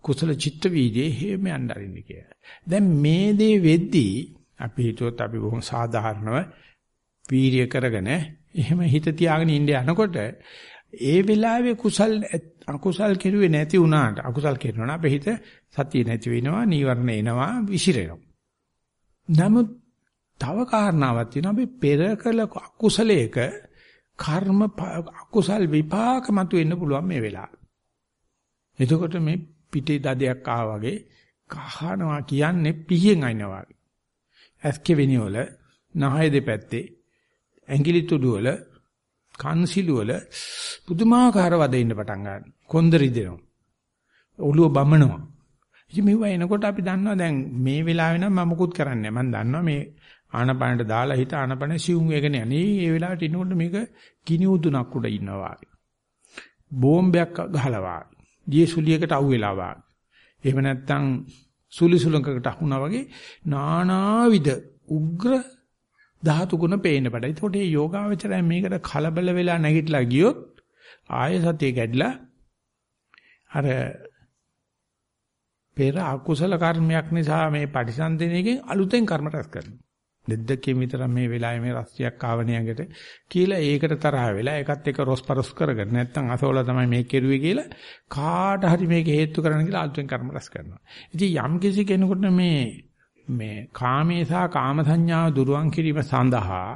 කුසල චිත්ත වීදියේ හේම යන්න අරින්න කියලා. දැන් මේ දේ වෙද්දී අපි හිතුවොත් අපි බොහොම සාධාරණව වීරිය කරගෙන එහෙම හිත තියාගෙන ඉන්න යනකොට ඒ වෙලාවේ කුසල් අකුසල් කෙරුවේ නැති වුණාට අකුසල් කරනවා නම් අපේ හිත සතිය නැති වෙනවා නීවරණ එනවා විසිරෙනවා. නමුත් තව කාරණාවක් තියෙනවා අපි පෙර කළ අකුසලයක කර්ම අකුසල් විපාක මතුවෙන්න පුළුවන් මේ වෙලාවේ. එතකොට මේ පිටේ දදයක් ආවා වගේ කහනවා කියන්නේ පිහියෙන් අයින්නවා වගේ. ඇස්කෙවෙනි වල නහය දෙපැත්තේ ඇඟිලි තුඩු වල කන්සිලු වල පුදුමාකාර වදින්න පටන් ගන්නවා. කොන්දරි දෙනවා. ඔළුව බමනවා. ඉතින් මෙව එනකොට අපි දන්නවා දැන් මේ වෙලාවේ නම් මම මුකුත් කරන්නේ නැහැ. මම දන්නවා මේ ආනපනට දාලා හිත ආනපන සිවුම් වේගන යන්නේ. ඒ වෙලාවට ඉන්නකොට මේක කිනි උදුනක් උඩ ඉන්නවා වගේ. බෝම්බයක් ගහලා වගේ. දියසුලියකට අහු වෙලා වගේ. එහෙම නැත්නම් සුලිසුලංකකට අහුණා වගේ නානාවිද උග්‍ර ධාතු ගුණ පේන්න බඩ. ඒකට මේ යෝගාවචරය මේකට කලබල වෙලා නැගිටලා ගියොත් ආය සතිය කැඩලා අර පෙර අකුසල කර්මයක් නිසා මේ පටිසන්ධිනේකින් අලුතෙන් කර්ම රැස් කරනවා. දෙද්දකින් විතර මේ වෙලාවේ මේ රස්තියක් ආවණියකට කියලා ඒකට තරහ වෙලා ඒකත් එක්ක රොස්පරොස් කරගෙන නැත්තම් අසෝලා තමයි මේක කෙරුවේ කියලා කාට හරි මේක හේතු කරන්න කියලා අලුතෙන් කර්ම රැස් කරනවා. ඉතින් යම් කිසි කෙනෙකුට මේ මේ කාමේ සහ කාම සංඥාව දුරුවන් කිරීම සඳහා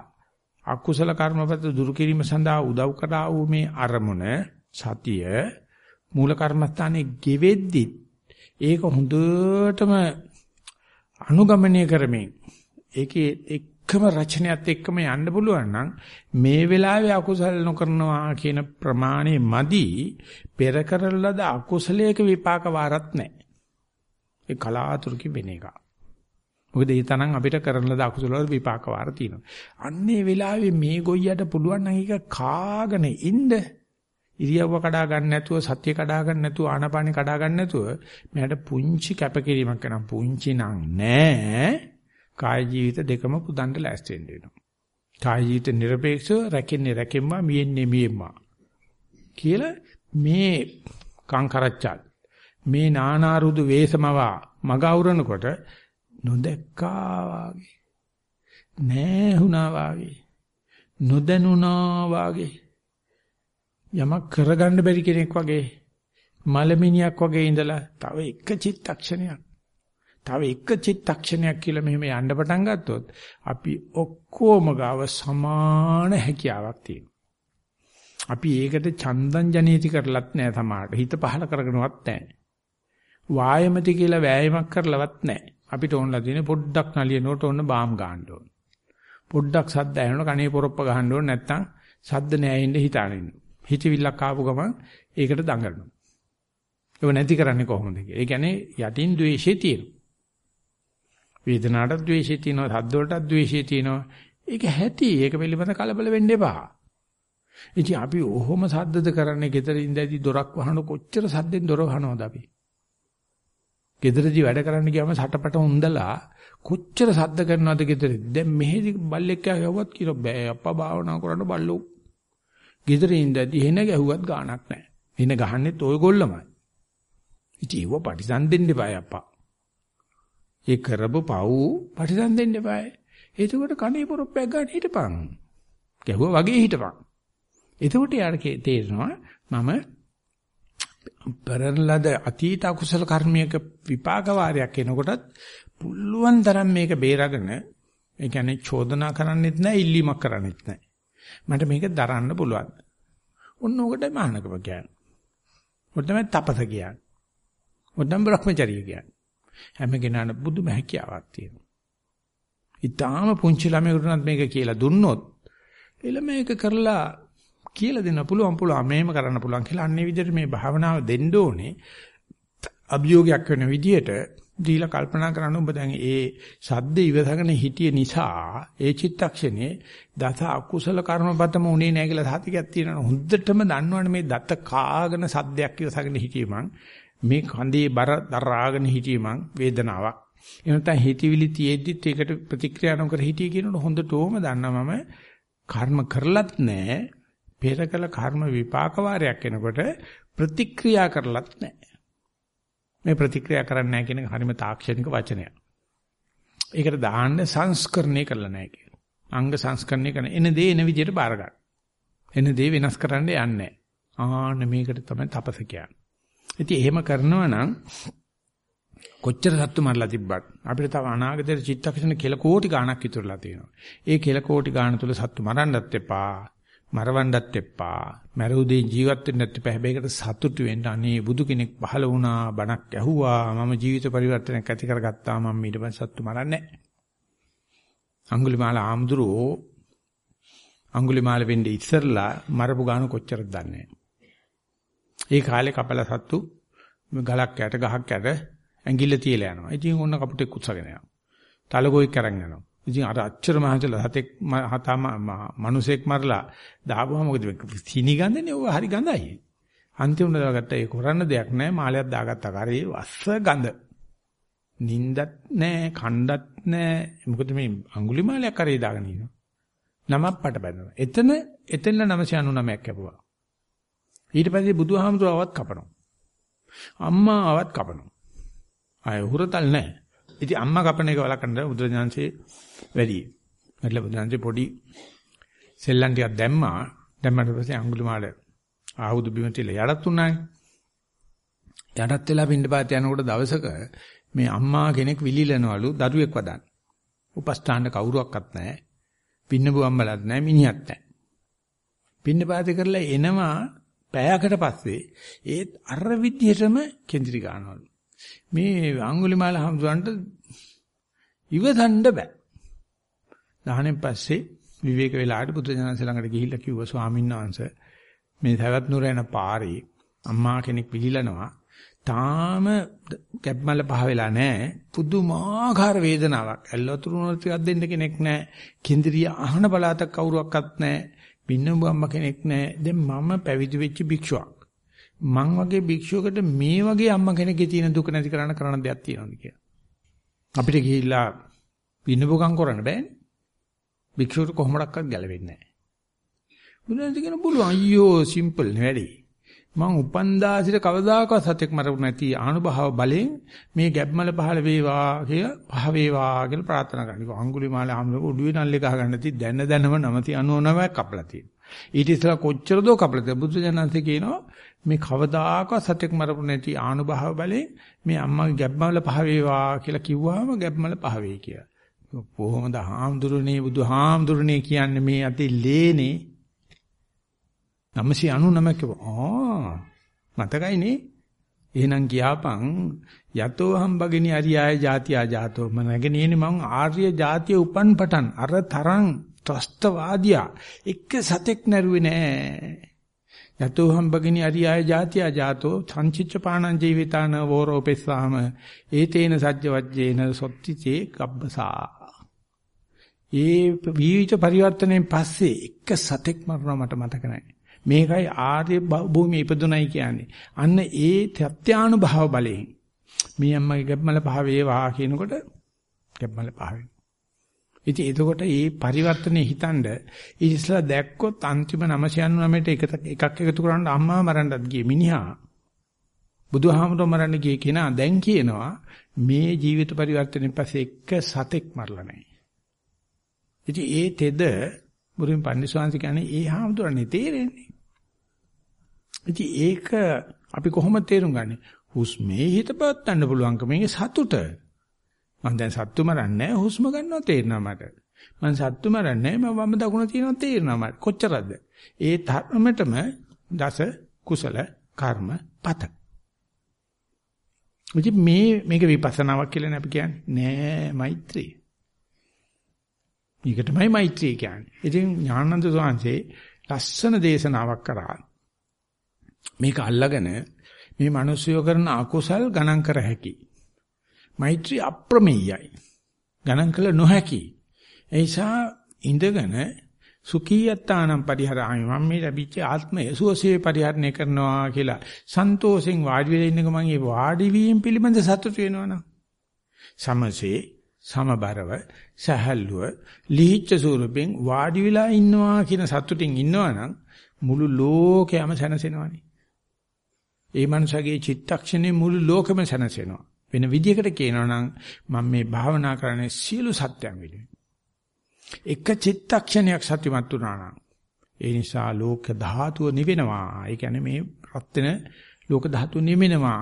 අකුසල කර්මපත දුරු කිරීම සඳහා උදව් කරා වූ මේ අරමුණ සතිය මූල කර්මස්ථානයේ ගෙවෙද්දි ඒක හොඳටම අනුගමනය කරමින් ඒකේ එකම රචනයත් එක්කම යන්න පුළුවන් නම් මේ වෙලාවේ අකුසල නොකරනවා කියන ප්‍රමාණය මදි පෙර කරලද අකුසලයක විපාක වාරත් නැහැ. ඒ කලාතුරකින් වෙන එකක්. මොකද ඒ තරම් අපිට කරන ලද අකුසල වල විපාක වාර තියෙනවා. අන්නේ වෙලාවේ මේ ගොයියට පුළුවන් නම් ඒක කාගෙන ඉන්න ඉරියව්ව කඩා ගන්න නැතුව සත්‍ය කඩා ගන්න නැතුව ආනාපානෙ කඩා ගන්න නැතුව මට පුංචි කැපකිරීමක් කරනම් පුංචි නං නෑ කාය ජීවිත දෙකම පුදන්න ලෑස්ති වෙන්න වෙනවා. කාය ජීවිත নিরপেক্ষව රැකෙන්නේ රැකෙම්මා මියෙන්නේ මියෙම්මා. කියලා මේ කංකරච්චල් මේ නානාරුදු වේසමවා මග අවරනකොට නොදැක්කා වාගේ නෑහුණා වාගේ නොදැනුණා වාගේ යමක් කරගන්න බැරි කෙනෙක් වගේ මලමිනියක් වගේ ඉඳලා තව එක චිත්තක්ෂණයක් තව එක චිත්තක්ෂණයක් කියලා මෙහෙම යන්න පටන් ගත්තොත් අපි ඔක්කොම ගාව සමාන හැකියාවක් තියෙනවා. අපි ඒකට චන්දන් ජනේති කරලත් නෑ සමාඩ. හිත පහල කරගෙනවත් නෑ. වායමති කියලා වෑයමක් කරලවත් නෑ. අපිට ඕනලා තියෙන පොඩ්ඩක් නලියනකොට ඕන බාම් ගන්න ඕන. පොඩ්ඩක් සද්ද ඇහෙනකොට කනේ පොරොප්ප ගහන්න ඕන නැත්තම් සද්ද නෑ ඉන්න හිතාන ඉන්න. හිතවිල්ලක් ආපු ගමන් ඒකට දඟලනවා. ඒක නැති කරන්නේ කොහොමද කියලා. ඒ කියන්නේ යටින් ද්වේෂය තියෙනවා. වේදනාවට ද්වේෂය තියෙනවා, සද්ද වලට ද්වේෂය තියෙනවා. ඒක ඇති. ඒක පිළිබඳ කලබල වෙන්න එපා. ඉතින් අපි ඔහොම සද්දද කරන්නේ ගෙදර ඉඳදී දොරක් වහන කොච්චර සද්දෙන් දොර වහනවද අපි? ගෙදරදී වැඩ කරන්න ගියාම සටපට හොඳලා කොච්චර සද්ද කරනවද ගෙදරදී? දැන් මෙහෙදි බල්ලෙක් ගැහුවත් කියලා බෑ අප්පා භාවනා කරන්න බල්ලෝ. ගෙදර ඉඳදී එන ගැහුවත් ගාණක් නැහැ. එන ගහන්නෙත් ඔයගොල්ලමයි. ඉතින් ඒව පරිසම් දෙන්න එපා අප්පා. ඒ කරපු පව් පරිසම් දෙන්න එපා. එතකොට කණේ පොරොප්පයක් ගන්න හිටපන්. ගැහුවා වගේ හිටපන්. එතකොට යාට තේරෙනවා මම පෙරලද අතීත අකුසල කර්මයක විපාක වාරයක් එනකොටත් පුළුවන් තරම් මේක බේරගෙන ඒ කියන්නේ චෝදනා කරන්නෙත් නැහැ ඉල්ලීමක් කරන්නෙත් නැහැ. මට මේක දරන්න පුළුවන්. ඔන්න ඔකට මහානකම කියන්නේ. ඔන්න තමයි තපස කියන්නේ. ඔන්න තමයි බ්‍රහ්මචර්ය කියන්නේ. හැම කෙනාට බුදුම හැකියාවක් තියෙනවා. ඊටාම පුංචි ළමයෙකුට මේක කියලා දුන්නොත් එළ මේක කරලා කියලා දෙන්න පුළුවන් පුළුවන් මේම කරන්න පුළුවන් කියලා අන්නේ විදිහට මේ භාවනාව දෙන්න ඕනේ. අභියෝගයක් වෙන විදිහට දීලා කල්පනා කරන්න ඔබ දැන් ඒ සද්ද ඉවසගෙන හිටිය නිසා ඒ චිත්තක්ෂණේ දස අකුසල කර්මපතම උනේ නැහැ කියලා සාතිකයක් තියෙනවා හොඳටම දන්නවනේ මේ දත කාගෙන සද්දයක් ඉවසගෙන හිටියේ මං මේ කඳේ බර දරාගෙන හිටියේ මං වේදනාවක් එහෙනම් හිතවිලි තියෙද්දිත් ඒකට ප්‍රතික්‍රියා නොකර හිටියේ කියනකොට හොඳටම දන්නවා මම කර්ම කරලත් නැහැ පෙර කළ කර්ම විපාක වාරයක් එනකොට ප්‍රතික්‍රියා කරලත් නැහැ. මේ ප්‍රතික්‍රියා කරන්නේ නැහැ කියන එක හරිම තාක්ෂණික වචනයක්. ඒකට දාන්න සංස්කරණය කරලා නැහැ කියලා. අංග සංස්කරණය කරන එන දේ එන විදිහට බාර ගන්න. එන දේ වෙනස් කරන්න යන්නේ නැහැ. ආන්න මේකට තමයි තපස කියන්නේ. ඉතින් එහෙම කරනවා නම් කොච්චර සත්තු මරලා තිබ්බත් අපිට තව අනාගතයේ චිත්තක්ෂණ කෙල කෝටි ගාණක් ඉතුරුලා තියෙනවා. ඒ කෙල කෝටි ගාණ තුල සත්තු මරන්නත් එපා. මරවන්නත් එපා. මරුදේ ජීවත් වෙන්නත් එපා. හැබැයි ඒකට සතුටු වෙන්න අනේ බුදු කෙනෙක් පහළ වුණා, බණක් ඇහුවා, මම ජීවිත පරිවර්තනයක් ඇති කරගත්තා. මම ඊට පස්සේ සතුටු මරන්නේ අඟුලිමාල ආම්දුරෝ අඟුලිමාල වෙන්නේ ඉස්සරලා මරපු ගාන කොච්චරද දන්නේ ඒ කාලේ කපල සත්තු ගලක් යට ගහක් යට ඇඟිල්ල තියලා යනවා. ඉතින් ඕන්න කපුටෙක් උත්සගෙන යනවා. තලගොයික් කරන් යනවා. ඉතින් අර අච්චර මහන්සලා හතෙක් හතම මිනිසෙක් මරලා දාපුවම මොකද සිනි ගඳනේ ඔය හරි ගඳයි. අන්තිමට දාගත්ත ඒ කරන්න දෙයක් නැහැ මාලයක් දාගත්තා කරේ වස්ස ගඳ. නින්දත් නැහැ කණ්ඩත් නැහැ මොකද මේ අඟුලි මාලයක් කරේ දාගෙන ඉන්නවා. නමක් පට බැලනවා. එතන එතෙන්ල 999ක් කැපුවා. ඊට පස්සේ බුදුහාමුදුරුවවත් කපනවා. අම්මාවත් කපනවා. අය හුරතල් නැහැ. ඉතින් අම්මා කපන එක වලකන්න බුදුරජාන්සේ වැඩි. මట్లా බුදුරජාන්සේ පොඩි සෙල්ලම් ටිකක් දැම්මා. දැම්මට පස්සේ අඟුලිමාල ආහුදු බිම තියලා යටත් උනානේ. යටත් වෙලා පින්නපාත යනකොට දවසක මේ අම්මා කෙනෙක් විලිලනවලු දරුවෙක් වදන්. උපස්ථාන කවුරුවක්වත් නැහැ. පින්නබු අම්මලත් නැහැ මිනිහත් නැහැ. පින්නපාත කරලා එනවා පැයකට පස්සේ ඒත් අර විදිහටම කෙන්දිරි ගන්නවලු. මේ අඟුලිමාල හම්සුන්ට ඉවසන්න බෑ. දහනෙන් පස්සේ විවේක වෙලාවට බුදුජානක ළඟට ගිහිල්ලා කිව්වා ස්වාමීන් වහන්සේ මේ සවැත් නුර යන පාරේ අම්මා කෙනෙක් විහිලනවා තාම කැප්මල පහ වෙලා නැහැ පුදුමාකාර වේදනාවක්. ඇල්ලතුරු නෝල් ටිකක් දෙන්න කෙනෙක් නැහැ කිඳිරිය අහන බලාතක් කවුරුවක්වත් නැහැ පින්නඹ අම්මා කෙනෙක් නැහැ දැන් මම පැවිදි වෙච්ච භික්ෂුවක් මං වගේ භික්ෂුවකට මේ වගේ අම්මා කෙනෙක්ගේ තියෙන දුක නැති කරන්න කරන්න දෙයක් තියෙනවද කියලා. අපිට ගිහිල්ලා පින්නබුකම් කරන්න බෑනේ. භික්ෂුවට කොහොමඩක්වත් ගැලවෙන්නේ නැහැ. බුදුන්සේ කියන පුළුවන් අයියෝ සිම්පල් නෙවෙයි. මං උපන්දාසිට කවදාකවත් සත්‍යක් මරුනේ නැති ආනුභාව බලෙන් මේ ගැබ්මල පහළ වේවා කියලා පහ වේවා කියලා ප්‍රාර්ථනා කරනවා. අඟුලිමාල ආමලක උඩුවේ නල්ලේ ගහ ගන්න ති දැන දැනම 99ක් කපලා තියෙනවා. ඊට ඉස්සෙල්ලා කොච්චර දෝ කපලා බුදු ජානන්සේ කියනවා මේ කවදාකවත් සත්‍යක් මරපු නැති ආනුභාව බලෙන් මේ අම්මගේ ගැබ්මල පහ වේවා කියලා කිව්වහම ගැබ්මල පහ වෙයි කියලා. කොහොමද හාමුදුරනේ බුදුහාමුදුරනේ කියන්නේ මේ අතේ ලේනේ 999 කිව්වා. ආ මතකයි නේ? එහෙනම් කියාපන් යතෝ හම්බගිනි අරියාය ජාතියා ජාතෝ. මම නැගෙනේනේ මං ආර්ය ජාතිය උපන් පටන්. අර තරම් ත්‍රස්තවාදියා. එක්ක සතෙක් නැරුවේ නෑ. යතෝ හම්බගිනි අරියාය ජාතියා ජාතෝ. සංචිච්ච පාණං ජීවිතාන වෝරෝපෙස්සාම ඒතේන සජ්ජ වජ්ජේන සොත්තිචේ ගබ්බසා. ඒ වීවිච පරිවර්තනයෙන් පස්සේ එක්ක සතෙක් මරනවා මට මතක නෑ. මේකයි ආර්ය භූමිය ඉපදුනයි කියන්නේ. අන්න ඒ සත්‍යානුභව බලයෙන් මේ අම්මගේ ගැබ්මල පහ වේවා කියනකොට ගැබ්මල පහ වෙනවා. ඉතින් එතකොට මේ පරිවර්තනේ හිතනද ඉතිස්ලා දැක්කොත් අන්තිම 999ට එක එකක් එකතු කරන්න අම්මා මරන්නත් ගියේ මිනිහා බුදුහාමුදුරුවෝ මරන්න ගියේ කෙනා දැන් කියනවා මේ ජීවිත පරිවර්තනෙන් පස්සේ එක සතෙක් මරලා නැහැ. ඉතින් ඒ තෙද බුදුන් පන්සිවාංශ කියන්නේ ඒ හාමුදුරනේ තේරෙන්නේ. ඉතින් ඒක අපි කොහොමද තේරුම් ගන්නේ? හුස්මේ හිත පවත්වන්න පුළුවන්කමේ සතුට. මම දැන් සත්තු මරන්නේ හුස්ම ගන්නවා තේරෙනවා මට. මම සත්තු මරන්නේ මම වම දකුණ තියෙනවා තේරෙනවා මට. කොච්චරද? ඒ ධර්මයටම දස කුසල කර්ම පත. ඉතින් මේ මේක විපස්සනාවක් කියලා නේ අපි කියන්නේ. නෑ මෛත්‍රී. මේකටමයි මෛත්‍රී කියන්නේ. ඉතින් ඥානන්ද සෝංශේ ලස්සන දේශනාවක් කරා. මේක අල්ලගෙන මේ මිනිස්සුયો කරන අකුසල් ගණන් කර හැකි. මෛත්‍රී අප්‍රමේයයි. ගණන් කළ නොහැකි. ඒ නිසා ඉඳගෙන සුඛීයත්තානම් පරිහරාමි මම මේ ලැබිච්ච ආත්මය සුවසේ පරිහරණය කරනවා කියලා සන්තෝෂෙන් වාඩි වෙලා ඉන්නක මම ඒ වාඩි වීම පිළිබඳ සතුටු වෙනවනම් සමසේ සමබරව සහල්ුව ලිහිච්ඡ ස්වරූපෙන් වාඩි වෙලා ඉන්නවා කියන සතුටින් ඉන්නවනම් මුළු ලෝකයම සැනසෙනවනේ ඒ මනුස්සගේ චිත්තක්ෂණේ මුළු ලෝකෙම සැනසෙනවා. වෙන විදිහකට කියනවා නම් මම මේ භාවනා කරන්නේ සියලු සත්‍යයන් වෙනුවෙන්. එක චිත්තක්ෂණයක් සත්‍යමත් වුණා නම් ඒ නිසා ලෝක ධාතුව නිවෙනවා. ඒ කියන්නේ මේ රත් වෙන ලෝක ධාතුව නිවෙනවා.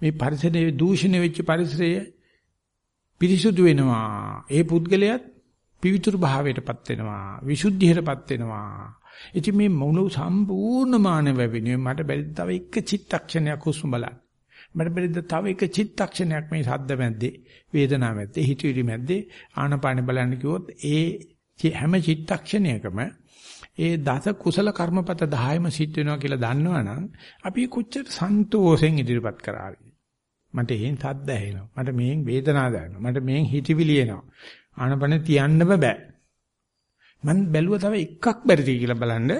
මේ පරිසරයේ දූෂණය වෙච්ච පරිසරය පිරිසුදු වෙනවා. ඒ පුද්ගලයාත් පිවිතුරු භාවයටපත් වෙනවා. විසුද්ධියටපත් වෙනවා. ඉතින් මේ මුළු සම්පූර්ණ මානව වෙනුවෙන් මට බැරිද තව එක චිත්තක්ෂණයක් හුස්ම බලන්න. මට බැරිද තව එක චිත්තක්ෂණයක් මේ ශබ්ද මැද්දේ, වේදනාව මැද්දේ, හිතවිලි මැද්දේ ආනපාන බලන්න කිව්වොත් ඒ හැම චිත්තක්ෂණයකම ඒ දස කුසල කර්මපත 10ම සිද්ධ වෙනවා කියලා දන්නවනම් අපි කොච්චර සන්තෝෂෙන් ඉදිරිපත් කරාවි. මට එහෙන් සද්ද ඇහෙනවා. මට මෙහෙන් වේදනාව දැනෙනවා. මට මෙහෙන් හිතවිලි එනවා. ආනපන තියන්නම බෑ. මං බැලුවා තව එකක් බැරිද කියලා බලන්න.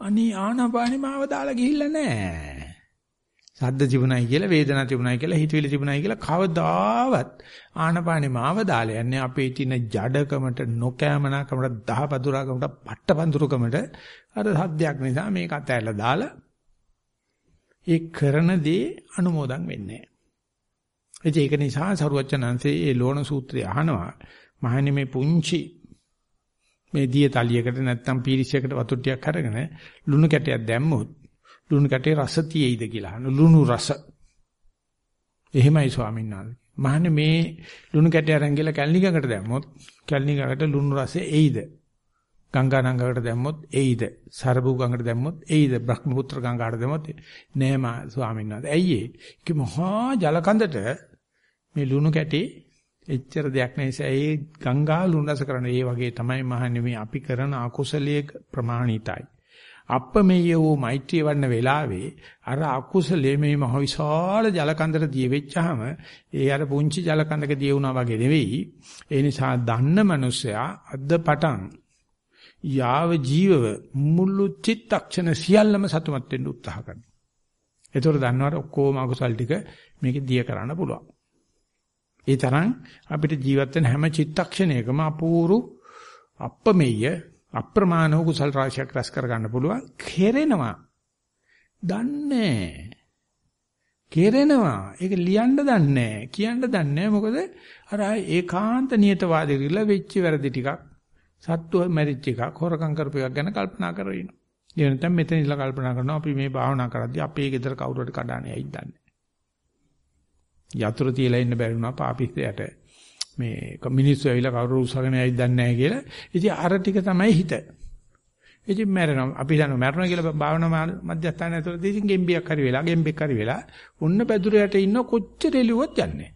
අනේ ආනපානේ මාව දාලා ගිහිල්ලා නැහැ. සද්ද තිබුණයි කියලා වේදනා තිබුණයි කියලා හිතවිලි තිබුණයි කියලා කවදාවත් ආනපානේ මාව දාලා යන්නේ අපේ තියෙන ජඩකමට නොකෑමනාකමට දහපදුරාකමට පට්ටපඳුරුකමට අර සද්දයක් නිසා මේක අතහැරලා දාලා ඒ කරන දේ අනුමෝදන් වෙන්නේ නැහැ. ඒක නිසා සරුවච්චනන්සේ ඒ ලෝණ සූත්‍රය අහනවා මහන්නේ මේ පුංචි මේ දිය තලියකට නැත්තම් පීරිසයකට වතුර ටිකක් අරගෙන ලුණු කැටයක් දැම්මොත් ලුණු කැටේ රස තියෙයිද කියලා අහන ලුණු රස. එහෙමයි ස්වාමීන් වහන්සේ. මහන්නේ මේ ලුණු කැටය අරන් ගිහලා කැලණි ගඟට දැම්මොත් කැලණි ගඟට ලුණු රසෙ එයිද? ගංගා නංගකට දැම්මොත් එයිද? සරබු ගඟට දැම්මොත් එයිද? බ්‍රහ්මපුත්‍ර ගංගාට දැම්මොත් නෑ මා ස්වාමීන් වහන්සේ. ඇයි ඒ? ඒක මහා ජලකඳට මේ ලුණු කැටේ එච්චර දෙයක් නැහැ. ඒ ගංගා ලුණු රස කරන ඒ වගේ තමයි මහන්නේ මේ අපි කරන අකුසලයේ ප්‍රමාණිතයි. අප්පමෙය වූ මෛත්‍රිය වඩන වෙලාවේ අර අකුසලයේ මේ මහ විශාල ජලකඳට දිය වෙච්චාම ඒ අර පුංචි ජලකඳක දිය වුණා වගේ නෙවෙයි ඒ නිසා දන්න මනුස්සයා අද්ද පටන් යාව ජීවව මුළු චිත්තක්ෂණ සියල්ලම සතුටුමත් වෙන්න උත්සාහ කරනවා. ඒතකොට දන්නවට ඔක්කොම අකුසල් ටික මේකේ දිය කරන්න පුළුවන්. ඒ තරම් අපිට ජීවත් වෙන හැම චිත්තක්ෂණයකම අපූරු අප්පමෙය අප්‍රමාණ වූ කුසල් රාශියක් රැස් කර ගන්න පුළුවන් කෙරෙනවා. දන්නේ කෙරෙනවා. ඒක ලියන්න දන්නේ කියන්න දන්නේ මොකද අර ඒකාන්ත නියතවාදී කියලා වෙච්ච වැරදි ටිකක් සත්තු මැරිච්ච එකක් හොරකම් කරපු එකක් ගැන කල්පනා කරගෙන ඉන්නවා. ඒ නැත්නම් මෙතන ඉඳලා කල්පනා කරනවා අපි මේ භාවනා කරද්දී අපේ ගෙදර කවුරු හරි කඩානේ ඇයිද දන්නේ. යතුරු තියලා ඉන්න බැරි වුණා පාපිස්සයට. මේ මිනිස්සු ඇවිල්ලා කවුරු උසගෙන ඇයිද දන්නේ නැහැ කියලා. ඉතින් අර ටික තමයි හිත. ඉතින් මැරෙනවා. අපි දන්නවා මැරෙනවා කියලා භාවනා මධ්‍යස්ථාන ඇතුළත ඉතින් ගෙම්බියක් හරි වෙලා ගෙම්බෙක් හරි වෙලා ඔන්න පැදුරයට ඉන්න කොච්චර එළුවත් යන්නේ.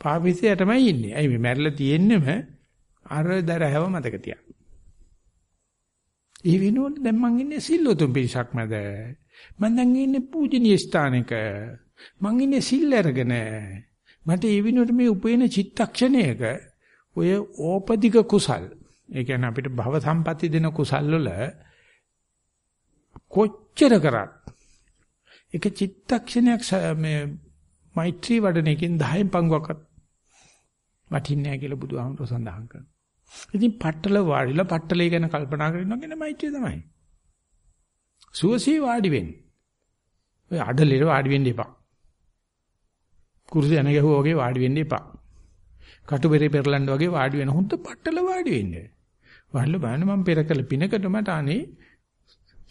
පාපිස්සයටමයි ඉන්නේ. ඇයි මේ මැරලා තියෙන්නෙම අර දරහව මතක තියාගන්න. ඒ වෙනුවට දැන් මං ඉන්නේ සිල්ලුතුන් පිරිසක් මැද. මං දැන් ඉන්නේ පූජනීය ස්ථානයක. මං ඉන්නේ සිල් අරගෙන. මට ඒ විනෝඩ මේ උපේන චිත්තක්ෂණයක ඔය ඕපදික කුසල්. ඒ කියන්නේ අපිට භව සම්පatti දෙන කුසල් වල කොච්චර කරත් එක චිත්තක්ෂණයක් මේ මෛත්‍රී වඩන එකෙන් 10න් පංගුවක්වත් වටින්නේ නැහැ කියලා බුදුහාමුදුර සඳහන් කරනවා. ඉතින් පట్టල වාඩිලා පట్టලේ ගැන කල්පනා කරනවා කියන්නේ මෛත්‍රිය තමයි. සුවසේ වාඩි වෙන්න. ඔය අඩලේ වාඩි වෙන්න එපා. කුරුස යන ගැහුවා වගේ වාඩි වෙන්න එපා. කටුබෙරේ පෙරලන්න වගේ වාඩි වෙන හොඳ පట్టල වාඩි වෙන්න. වාඩිලා බලන්න මම පෙර කළ පිනකට මට අනේ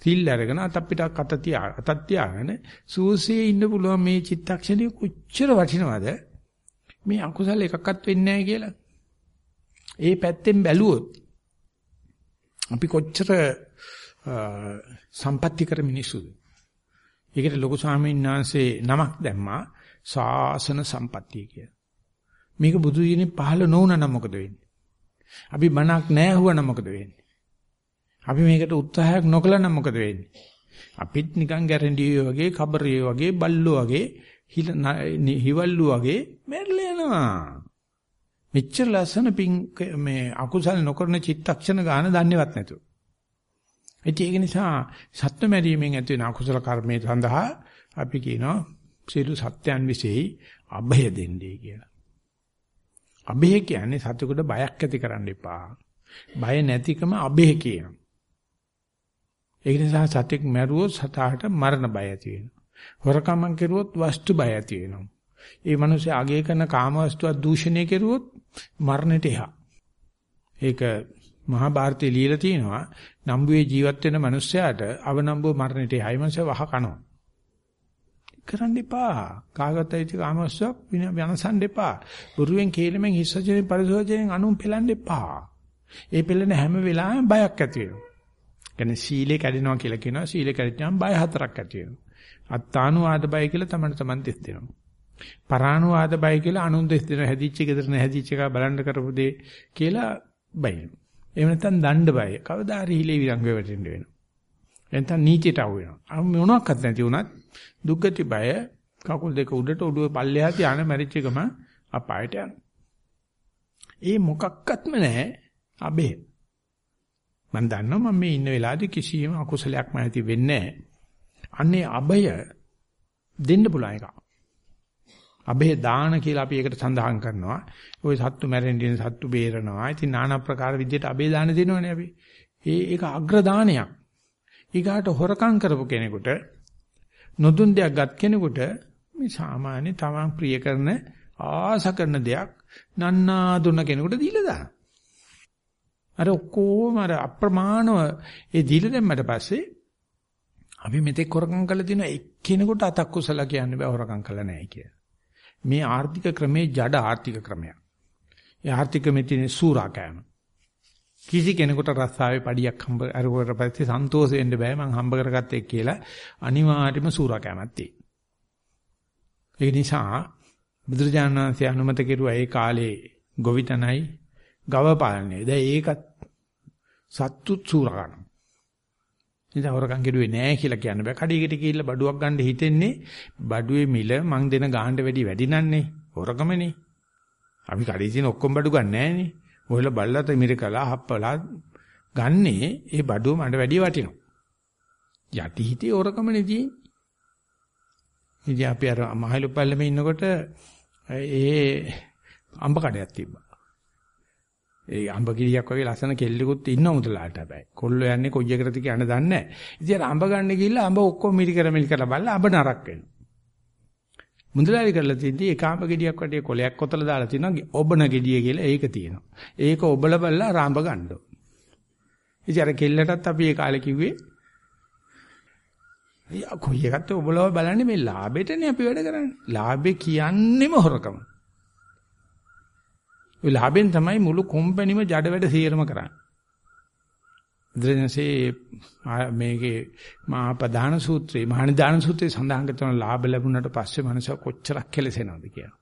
සිල් අරගෙන අත පිටක් අත තියා අතක් තියාගෙන සූසියේ ඉන්න පුළුවන් මේ චිත්තක්ෂණය කොච්චර වටිනවද මේ අකුසල එකක්වත් වෙන්නේ නැහැ කියලා. ඒ පැත්තෙන් බැලුවොත් අපි කොච්චර සම්පත්‍ති කර මිනිසුද. ඒකට ලොකු ස්වාමීන් වහන්සේ නමක් දැම්මා සාසන සම්පත්තිය කියලා. මේක බුදු දිනේ පහළ නොවුනනම් මොකද වෙන්නේ? අපි මනක් නැහැ හුවනම් මොකද වෙන්නේ? අපි මේකට උත්සාහයක් නොකළනම් මොකද වෙන්නේ? අපිත් නිකන් ගැරන්ඩියෝ වගේ, කබරියෝ වගේ, බල්ලෝ වගේ, හිවල්ලු වගේ මැරලා යනවා. මෙච්චර ලස්සන පිං මේ අකුසල් නොකරන චිත්තක්ෂණ ගාන දන්නේවත් නැතුව. ඒක නිසා සත්‍ය මැරීමෙන් ඇති වෙන අකුසල කර්මයේ සඳහා අපි කියනවා සියලු සත්‍යයන් විසෙයි අභය දෙන්නේ කියලා. අභය කියන්නේ සතුටුකට බයක් ඇති කරන්න එපා. බය නැතිකම අභය කියනවා. ඒ නිසා සතෙක් මැරුවොත් සතාට මරණ බය ඇති වෙනවා. හොරකම් කෙරුවොත් වස්තු බය ඇති වෙනවා. ඒ මිනිස්සේ අගය කරන කාම වස්තුවක් දූෂණය කෙරුවොත් මරණයට එහා. ඒක මහා භාරතයේ ලියලා තියෙනවා නම්බුවේ ජීවත් වෙන මිනිස්සයාට අවනම්බුව මරණයට එහායි මිනිස්සයා වහ කනවා. කරන්න එපා. කාගත යුතු කාමස්සක් වෙනසන්න එපා. බුරුවෙන් කේලමෙන් හිස්සජනේ පරිසෝජනෙන් අනුන් පෙලන්න එපා. ඒ පෙළෙන හැම වෙලාවෙම බයක් ඇති වෙනවා. කියන්නේ සීලේ කැඩෙනවා කියලා කියනවා. සීලේ කැඩෙච්චාම බය හතරක් ඇති වෙනවා. අත්තානුවාද බය කියලා තමයි තමන් දෙස් දෙනවා. පරානුවාද බය කියලා අනුන් දෙස් දෙනවා. හැදිච්ච ගෙදර නැහැදිච්ච එක බලන්න කරපු දේ කියලා බය. එහෙම නැත්නම් දණ්ඩ බය. කවදා හරි හිලේ විරංග වෙවෙන්න වෙනවා. එතන නීතියට අහු වෙනවා. මොනවාක්වත් නැති වුණත් දුක්ගති බය කකුල් දෙක උඩට ඔළුව පල්ලෙහා තියාන මැරිච්ච එකම අපායට යනවා. ඒ මොකක්වත්ම නැහැ අබේ. මම දන්නවා මම මේ ඉන්න වෙලාවේදී කිසියම් අකුසලයක් මම ඇති වෙන්නේ නැහැ. අන්නේ අබය දෙන්න පුළුවන් එකක්. අබේ දාන කියලා අපි ඒකට සඳහන් කරනවා. ওই සත්තු මැරෙන්න සත්තු බේරනවා. ඉතින් নানা ප්‍රකාර විදිහට අබේ දාන දෙනවනේ අපි. ඒ ඒක අග්‍ර දානයක්. ඊගාට හොරකම් කරපු කෙනෙකුට නොදුන් දෙයක් ගත් කෙනෙකුට මේ සාමාන්‍ය තමන් ප්‍රිය කරන ආස කරන දෙයක් නන්නා දුන්න කෙනෙකුට දීලා දාන. අර ඔක්කොම අර අප්‍රමාණව ඒ දීලා දැම්මට පස්සේ අපි මෙතෙක් හොරකම් කළා තියෙන එක්කෙනෙකුට අතක් කුසල කියන්න බෑ හොරකම් කළා නැහැ කියලා. මේ ආර්ථික ක්‍රමේ ජඩ ආර්ථික ක්‍රමයක්. ඒ ආර්ථික මෙතිනේ සූරා කෑම. කිසි කෙනෙකුට රස්සාවේ පඩියක් හම්බ අරුවට පස්සේ සන්තෝෂ වෙන්න බෑ මං හම්බ කරගත්තේ කියලා අනිවාර්යයෙන්ම සූරා කෑමක් තියෙනවා. ඒ නිසා බුදුරජාණන් වහන්සේ අනුමත කෙරුවා ඒ කාලේ ගොවිතනයි ගව පාලනය. දැන් ඒකත් සත්තුත් සූරා කරනවා. ඉතින් හොරකම් කෙරුවේ නෑ කියලා කියන්න බෑ. කඩේකට ගිහිල්ලා බඩුවක් ගන්න හිතෙන්නේ බඩුවේ මිල මං දෙන ගාහන්න වැඩි වැඩි නන්නේ. හොරකමනේ. අපි කඩේ තියෙන ඔක්කොම බඩු ගන්න නෑනේ. ඔයලා බල්ලත මිරිකලා හප්පලා ගන්නේ ඒ බඩුව මඩ වැඩි වටිනවා. යටි හිතේ හොරකමනේ තියෙන්නේ. ඉතින් අපි අර මහලු පල්ලමේ ඉන්නකොට ඒ අම්බ කඩයක් තිබ්බා. ඒ අඹ කිරියක් වගේ ලස්සන කෙල්ලෙකුත් ඉන්න මුදලාට හැබැයි. කොල්ලෝ යන්නේ කොයි එකටද කියන්න දන්නේ නැහැ. ඉතින් අඹ ගන්න ගිහිල්ලා අඹ ඔක්කොම මිලි කර මිලි කරලා බලලා අඹ නරක් වෙනවා. මුදලාලි කරලා තියදී ඒ කාඹ ගෙඩියක් වගේ කොලයක් කොතල දාලා තිනවා ඔබන ගෙඩිය කියලා ඒක තියෙනවා. ඒක ඔබල බලලා රාඹ ගන්න ඕන. ඉතින් අර කෙල්ලටත් අපි ඒ කාලේ කිව්වේ කොයි එකත් ඔබලව බලන්නේ මේ ලාභෙටනේ අපි වැඩ කරන්නේ. ලාභේ කියන්නේම හොරකම. ඔය ලාභෙන් තමයි මුළු කොම්පැනිම ජඩ වැඩ සීරම කරන්නේ. බුදුරජාණන්සේ මේකේ මහා ප්‍රධාන සූත්‍රයේ මහා නිදාන සූත්‍රයේ සඳහන් කරන ලාභ ලැබුණාට පස්සේ මනස කොච්චරක් කෙලසෙනවද කියලා.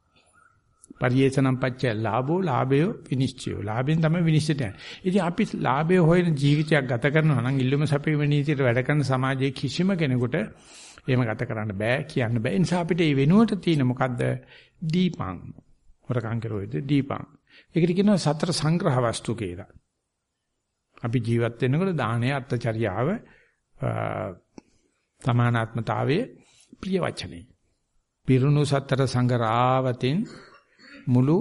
පරිේශනම් පච්චය ලාභෝ ලාභය විනිශ්චය. ලාභෙන් තමයි විනිශ්චයට යන්නේ. ඉතින් අපි ලාභය හොයන ජීවිතයක් ගත කරනවා නම් ඉල්ලුම සැපීම නීතියට වැඩ කරන සමාජයේ කිසිම කෙනෙකුට එහෙම ගත කරන්න බෑ කියන්න බෑ. ඒ නිසා අපිට මේ වෙනුවට තියෙන මොකද්ද? දීපං. හොරකම් කරුවේද දීපං. ඒකට කියනවා සතර සංග්‍රහ වස්තු කියලා. අපි ජීවත් වෙනකොට දානය අත්චරියාව සමානාත්මතාවයේ ප්‍රිය වචනේ. පිරුණු සතර සංගරාවතින් මුළු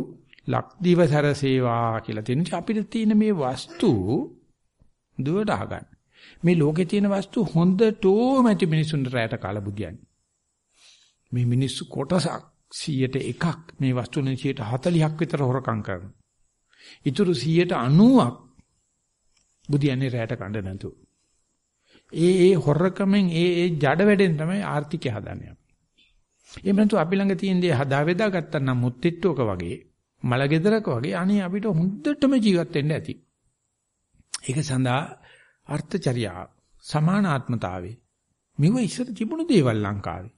ලක්දිව සරසේවා කියලා තියෙන අපිට තියෙන මේ වස්තු දුවට අහගන්න. මේ ලෝකේ තියෙන වස්තු හොඳටම ඇති මිනිසුන්ට රැයට කාලා බුදියන්නේ. මේ මිනිස්සු කොටසක් 100ට එකක් මේ වස්තුනේ 140ක් විතර හොරකම් කරනවා. ඊටු 190ක් බුදියන්නේ රැයට කඳ නැතු. ඒ ඒ හොරකමෙන් ඒ ඒ ජඩ වැඩෙන් තමයි ආර්ථිකය හදන්නේ. එහෙම නැතු අපි ළඟ තියෙන දේ හදා වේදා ගත්තා නම් මුත්තිට්ටුවක වගේ මල ගෙදරක වගේ අනේ අපිට හොඳටම ජීවත් වෙන්න ඇති. ඒක සඳහා අර්ථචර්යා සමානාත්මතාවේ මෙව ඉස්සර තිබුණු දේවල් ලංකාවේ.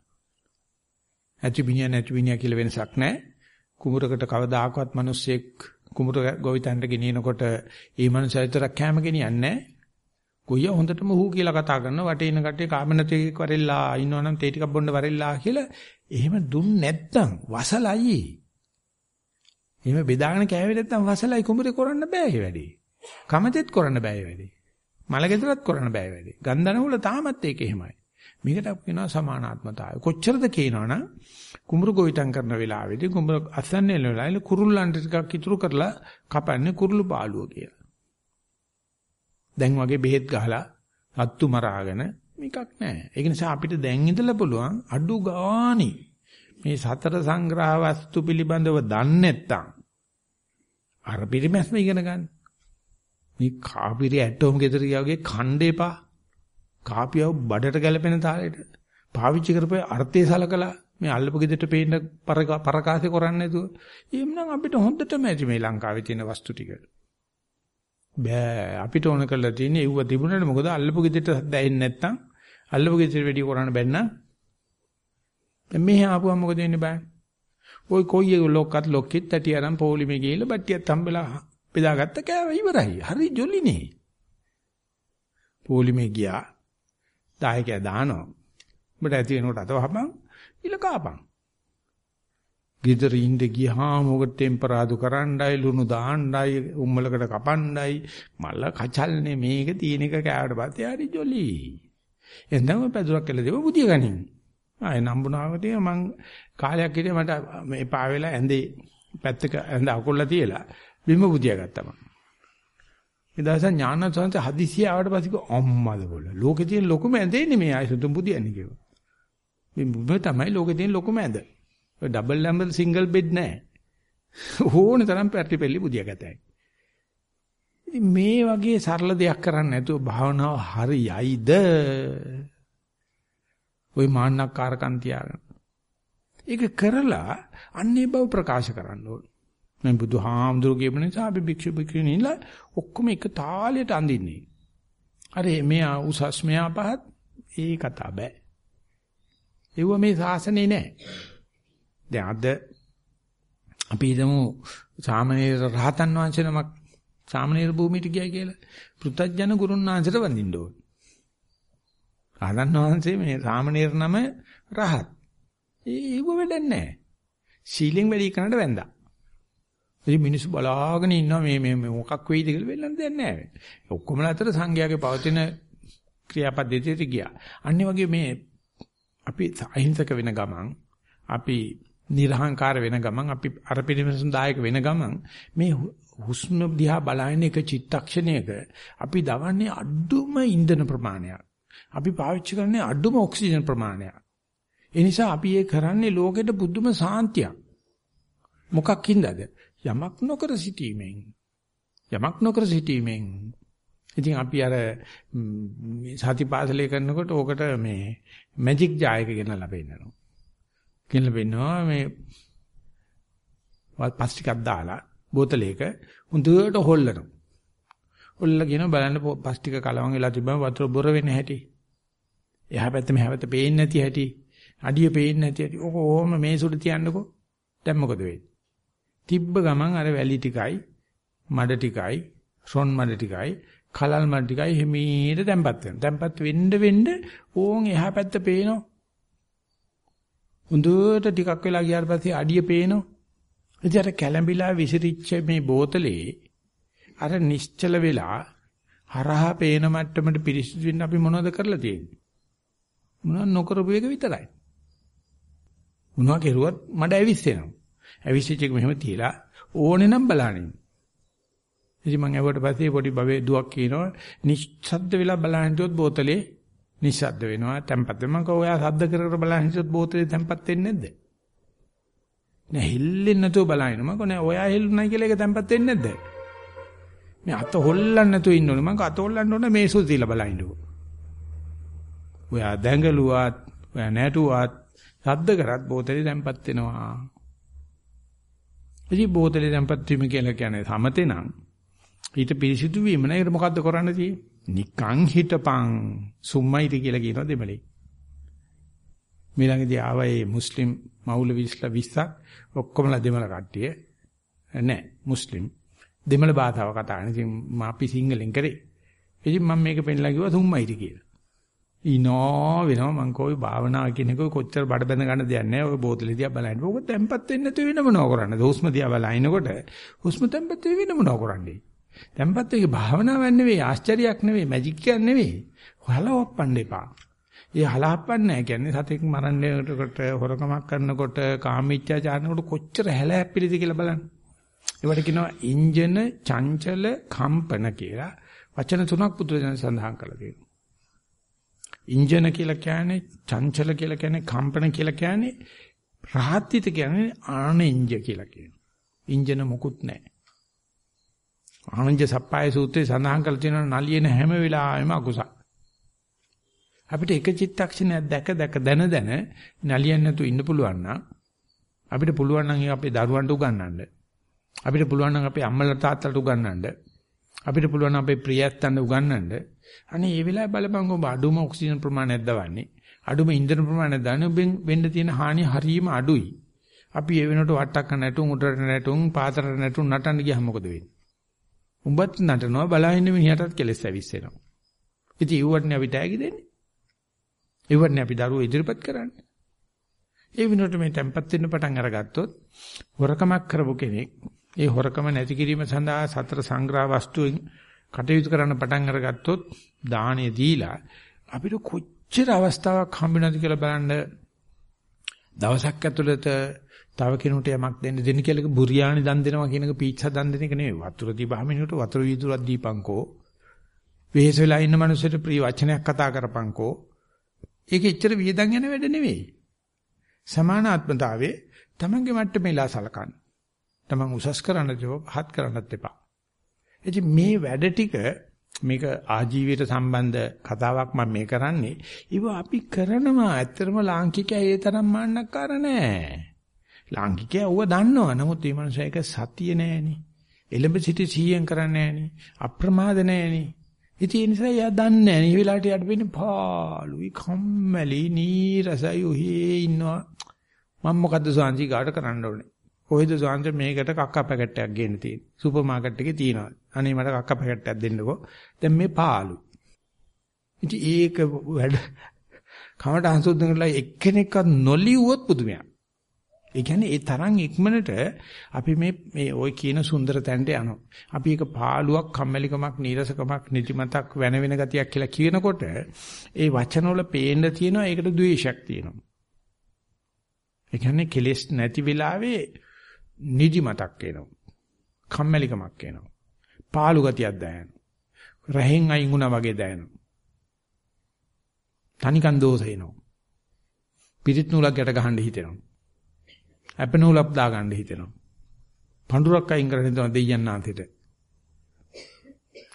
ඇති බිනිය නැති බිනිය කියලා වෙනසක් නැහැ. කුඹරකට කවදාකවත් මිනිස්සෙක් කුඹර ගොවිතැනට ගෙනියනකොට ඒ මනුස්සයා විතරක් කැම ගෙනියන්නේ නැහැ. ගොයියා හොඳටම හූ කියලා කතා කරනවා වටේ ඉන්න කට්ටිය කාමනතේ කරෙල්ලා ඉන්නවනම් තේ ටිකක් බොන්න වරෙල්ලා කියලා එහෙම දුන්න නැත්තම් වසලයි. එහෙම බෙදාගෙන කෑවේ නැත්තම් වසලයි කුඹරේ කරන්න බෑ ඒ වැඩේ. කමතෙත් කරන්න බෑ ඒ වැඩේ. මලගෙදරත් කරන්න බෑ ඒ වැඩේ. ගන්ධනවල තාමත් ඒක එහෙමයි. මේකට අපි කියනවා සමානාත්මතාවය. කොච්චරද කියනවනම් කුඹුරු ගොවිතැන් කරන වෙලාවේදී කුඹුරු අසන්නේ වෙලාවේ කුරුල්ලන්ට ටිකක් ඉතුරු කරලා කපන්නේ කුරුළු බාලුව කියලා. දැන් වගේ බෙහෙත් ගහලා සත්තු මරාගෙන මේකක් නැහැ. ඒක නිසා අපිට දැන් ඉඳලා පුළුවන් අඩු ගාණි මේ සතර සංග්‍රහ වස්තු පිළිබඳව දන්නේ නැත්තම් අර පිරිමැස්ම ඉගෙන ගන්න. මේ කාපිරි ඇටෝම් ගෙදර ගියාගේ ඛණ්ඩේපා කාපියව බඩට ගැලපෙන තාලෙට පාවිච්චි කරපේ අර්ථය සලකලා මේ අල්ලපු ගෙදරට පේන්න පරකාසෙ කරන්නේ නැතුව එහෙනම් අපිට හොඳටම ඇති මේ ලංකාවේ තියෙන වස්තු ටික. බෑ අපිට ඕන කරලා තියෙන්නේ ඒව තිබුණාට මොකද අල්ලපු ගෙදරට දැයින්නේ නැත්තම් අල්ලපු ගෙදරට වැඩි කරන්න බැන්න. දැන් මෙහි ආපුවම මොකද වෙන්නේ බෑ. ওই කොයි එක ලොක්කත් ලොක්කෙත් ඇටි අරන් පොලිමේ ගිහලා බට්ටියත් හම්බෙලා බෙදාගත්ත කෑව ඉවරයි. හරි ජොලිනේ. පොලිමේ ගියා. දායකයා දානවා. උඹට ඇති වෙනකොට අතවහපන් ඉල කාපන්. ගෙදර ඉඳ ගියාම මොකද ටෙම්පරාදු කරන්නයි ලුණු දාන්නයි උම්මලකට කපන්නයි මල්ල කචල්නේ මේක තියෙන එක කෑවට පස්සේ හරි ජොලි. එඳම පැදුරක් කියලා දෙව බුදිය ගනින්. ආයේ නම්බුනාවදී මං කාලයක් හිටියේ මට මේ පා වෙලා ඇඳේ පැත්තක ඇඳ අකුල්ලා තියලා බිම බුදියා ගත්තා මං. ඒ දවස් ඥානසංශ හදිසිය ආවට පස්සේ අම්මද බොල. ලෝකේ තියෙන ලොකුම ඇඳේ නෙමෙයි ආයේ සුදුම් බුදියන්නේ කිව්වා. මේ බුබ තමයි ලෝකේ තියෙන ලොකුම ඇඳ. ඔය ඩබල් නම්බර් සිංගල් බෙඩ් නෑ. ඕනේ තරම් පැටි පෙල්ලි බුදියා ගතයි. ඉතින් මේ වගේ සරල දෙයක් කරන්නේ නැතුව භාවනාව හරියයිද? ওই මාන්නක්කාරකම් තියාගෙන. ඒක කරලා අන්නේ බව ප්‍රකාශ කරන්න ඕන. මම බුදුහාමුදුරු කියපු නිසා අපි භික්ෂු භික්ෂුණීලා ඔක්කොම එක තාලයට අඳින්නේ. අර මෙයා උසස් මෙයා පහත් ඒ කතා බෑ. ඒව මේ ශාසනේ නෑ. දැන් අද අපි හිතමු සාමණේර රහතන් වහන්සේ නමක් සාමණේර භූමියට ගියයි කියලා. පෘථජන ගුරුන් වහන්සේට වඳින්න ඕන. රහතන් වහන්සේ මේ සාමණේර නම රහත්. ඒව වැඩක් නැහැ. සීලෙන් වැඩි කරනට වැන්දා. ඉතින් මිනිස්සු බලාගෙන ඉන්නවා මේ මේ මොකක් වෙයිද කියලා වෙලන්න දෙයක් නැහැ. ඔක්කොම අතර සංඝයාගේ පවතින ක්‍රියාපද්ධතියට ගියා. අනිත් වගේ මේ අපි අහිංසක වෙන ගමන් අපි නිර්හංකාර වෙන ගමන් අපි අර පිළිමසුන් දායක වෙන ගමන් මේ හුස්ම දිහා බලන එක චිත්තක්ෂණයක අපි දවන්නේ අඩුම ඉන්ධන ප්‍රමාණයක්. අපි පාවිච්චි කරන්නේ අඩුම ඔක්සිජන් ප්‍රමාණයක්. ඒ නිසා අපි ඒ කරන්නේ ලෝකෙට බුදුම සාන්තියක්. මොකක් හින්දාද? යමක් නොකර සිටීමෙන්. යමක් නොකර සිටීමෙන්. ඉතින් අපි අර සතිපාසලේ කරනකොට ඕකට මේ මැජික් ජායක ගෙනලා පෙන්නනවා. ගෙනලා පෙන්නනවා මේ පස් ටිකක් දාලා බෝතලයක හොඳට හොල්ලනවා. හොල්ලලා කියන බලන්න පස් ටික කලවම් වෙලා තිබ්බම වතුර බොර වෙන හැටි. එහා පැත්ත මෙහා පැත්ත පේන්නේ නැති හැටි. අඩිය පේන්නේ නැති හැටි. ඕක ඕම මේ සුඩ තියන්නකෝ. දැන් මොකද වෙන්නේ? තිබ්බ ගමන් අර වැලි ටිකයි, මඩ ටිකයි, රොන් මඩ ටිකයි, කලල් මඩ ටිකයි හිමීට තැම්පත් වෙනවා. තැම්පත් වෙන්න වෙන්න ඕන් එහා පැත්ත පේනවා. හොඳට ටිකක් වෙලා ගියාට පස්සේ අඩිය පේනවා. ඉතින් අර කැළඹිලා විසිරිච්ච මේ බෝතලේ අර නිශ්චල වෙලා හරහා පේන මට්ටමට පිරිසිදු වෙන්න අපි මොනවද කරලා තියෙන්නේ? මොනවද නොකරපු එක විතරයි. මොනවා කෙරුවත් මඩ ඇවිස්සෙනවා. ඇවිස්සිච්ච එක මෙහෙම තියලා ඕනේ නම් බලන්න. ඉතින් මම ඇවුවට පස්සේ පොඩි බබේ දුවක් කියනවා නිශ්ශබ්ද වෙලා බලන්න හිටියොත් බෝතලේ නිශ්ශබ්ද වෙනවා තැම්පත් වෙනවා. මම කව ඔයා ශබ්ද කර කර බලන්න හිටියොත් බෝතලේ තැම්පත් වෙන්නේ නැද්ද? නෑ හෙල්ලෙන්නේ නැතුව බලන්න. මම කෝ නෑ ඔයා හෙල්ලුණයි කියලා ඒක තැම්පත් වෙන්නේ නැද්ද? මේ අත හොල්ලන්න නැතුව ඉන්න ඕනේ. මම අත හොල්ලන්න ඕනේ මේසු තියලා බලන්නකෝ. ඔයා දැඟලුවත්, ඔයා නැටුවත්, ශබ්ද කරත් බෝතලේ තැම්පත් වෙනවා. ඉතින් බෝතලේ තැම්පත් වීම කියලා කියන්නේ සමතේ නම් ඊට පිරිසිදු වීම නේද මොකද්ද කරන්න තියෙන්නේ? නිකං හිටපන් සුම්මයිති කියලා කියනවා දෙමළේ. මීළඟදී ආවයි මුස්ලිම් මෞලවිස්ලා 20ක් ඔක්කොමලා දෙමළ කට්ටිය. නෑ මුස්ලිම් දෙමළ භාෂාව කතා කරන. ඉතින් අපි සිංහලෙන් කරේ. ඉතින් මම මේක පෙන්නලා කිව්වා සුම්මයිති කියලා. ඉනෝ වෙනවා මං කෝයි භාවනාව කියන එක කොච්චර බඩ බැඳ ගන්න දෙයක් නැහැ. ඔය බෝතලේ දිහා බලන්න. ඕක තැම්පත් වෙන්නේ නැතුව වෙන මොනව කරන්නද? හුස්ම දිහා බලනකොට හුස්ම තැම්පත් වෙන්න මොනව කරන්නේ? තැම්පත් වෙගේ භාවනාවක් නෙවෙයි, ආශ්චර්යයක් නෙවෙයි, මැජික් එකක් නෙවෙයි. හලවප්පන්න එපා. ඒ හලහප්පන්නේ නැහැ කියන්නේ සතෙක් මරන්නකොට, හොරකමක් කරනකොට, කාමීච්ඡාචාරනකොට කොච්චර හැලහැප්පිලිද කියලා බලන්න. ඒවට කියනවා ඉන්ජන චංචල කම්පන කියලා වචන තුනක් පුදුරජන සඳහන් කරලා තියෙනවා. ඉන්ජන කියලා කියන්නේ චංචල කියලා කියන්නේ කම්පන කියලා කියන්නේ රාහත්ිත කියන්නේ ආනෙන්ජ කියලා කියනවා. ඉන්ජන මොකුත් නැහැ. ආනන්ද සප්පාය සූත්‍රයේ සඳහන් කරලා තියෙනවා නලියන හැම වෙලාවෙම අකුසල. අපිට එක චිත්තක්ෂණයක් දැක දැක දන දන නලියන්න නැතුව ඉන්න පුළුවන් නම් අපිට පුළුවන් නම් අපේ දරුවන්ට උගන්වන්න. අපිට පුළුවන් නම් අපේ අම්මලා තාත්තලාට උගන්වන්න. අපිට පුළුවන් අපේ ප්‍රියයන්ට උගන්වන්න. අනේ මේ වෙලාවේ බලපං ඔබ අඩුම ඔක්සිජන් ප්‍රමාණයක් දවන්නේ. අඩුම ඉන්ධන ප්‍රමාණයක් දාන ඔබෙන් වෙන්න තියෙන හානිය හරීම අඩුයි. අපි ඒ වෙනකොට වට්ටක්ක නැටුම් උඩට නැටුම් පාතරට නැටුම් නටන්න ගියහම මොකද වෙන්නේ? උඹත් නටනවා බලහින්න මිනිහටත් කෙලස් ඇවිස්සෙනවා. ඉතින් ඒවටනේ අපි ටැගි දෙන්නේ. ඒවටනේ අපි දරුවෝ ඉදිරිපත් කරන්නේ. ඒ විනෝඩ මේ tempat වෙන්න පටන් අරගත්තොත් හොරකමක් කරපු කෙනෙක් ඒ හොරකම නැති කිරීම සඳහා සතර සංග්‍රහ වස්තුවෙන් කටයුතු කරන්න පටන් අරගත්තොත් දාණය දීලා අපිට කොච්චර අවස්ථාවක් හම්බ කියලා බලන්න. දවසක් ඇතුළත තව කෙනෙකුට යමක් දෙන්න දෙන්න කියලා බුරියානි දන් දෙනවා කියන එක පීට්සා දන් දෙන එක නෙවෙයි. වතුර දීපහම මිනිහට වතුර වීදුරක් දීපංකෝ වෙහෙස වෙලා ඉන්න මිනිස්සුන්ට ප්‍රිය වචනයක් කතා කරපංකෝ ඒක එච්චර වියදම් යන වැඩ නෙවෙයි. සමානාත්මතාවයේ තමන්ගේ මට්ටමේලා සලකන්න. තමන් උසස් කරන්න දෙව පහත් කරන්නත් එපා. ඉතින් මේ වැඩ ටික මේක ආජීවයට සම්බන්ධ කතාවක් මම මේ කරන්නේ. ඉව අපි කරනවා. ඇත්තටම ලාංකිකයා ඒ තරම් මාන්නක්කාර නෑ. ලාංකිකයා ඌව දන්නවා. නමුත් මේ මනුස්සයා ඒක සතිය නෑනේ. එලඹ සිටි සීයෙන් කරන්නේ නෑනේ. අප්‍රමාද නෑනේ. ඉතින් ඒ නිසා එයා දන්නේ නෑ. මේ වෙලාවට යට වෙන්නේ පාළුයි කම්මැලි නීරසයි ඔහේ ඉන්නවා. මම මොකද්ද සාන්ති කාට කරන්න ඕනේ? කොහෙද සාන්ති මේකට කක්ක පැකට් එකක් ගේන්න තියෙන්නේ? සුපර් මාකට් එකේ තියෙනවා. අනේ මට කක්ක පැකට් එකක් දෙන්නකෝ. දැන් මේ පාළු. ඉතින් ඒක වැඩ කමට අහසුද්ද කරලා එක්කෙනෙක්වත් නොලියුවොත් පුදුමයක්. ඒ කියන්නේ ඒ තරම් ඉක්මනට අපි මේ මේ ওই කියන සුන්දර තැනට යනවා. අපි ඒක පාළුවක්, කම්මැලිකමක්, නීරසකමක්, නිදිමතක්, වෙන වෙන ගතියක් කියලා කියනකොට ඒ වචනවල පේන්න තියෙනවා ඒකට ද්වේෂයක් තියෙනවා. ඒ කියන්නේ කෙලෙස් නැති වෙලාවේ නිදිමතක් එනවා. කම්මැලිකමක් එනවා. පාළු ගතියක් දැනෙනවා. රහෙන් අයින් වුණා වගේ දැනෙනවා. තනිකන් දෝෂ එනවා. පිරිත් නූලක් ගැට ගහන්න හිතෙනවා. අප නූලක් දා ගන්න හිතෙනවා. පඳුරක් අයින් කරගෙන හිතනවා දෙයයන් ආන්තිට.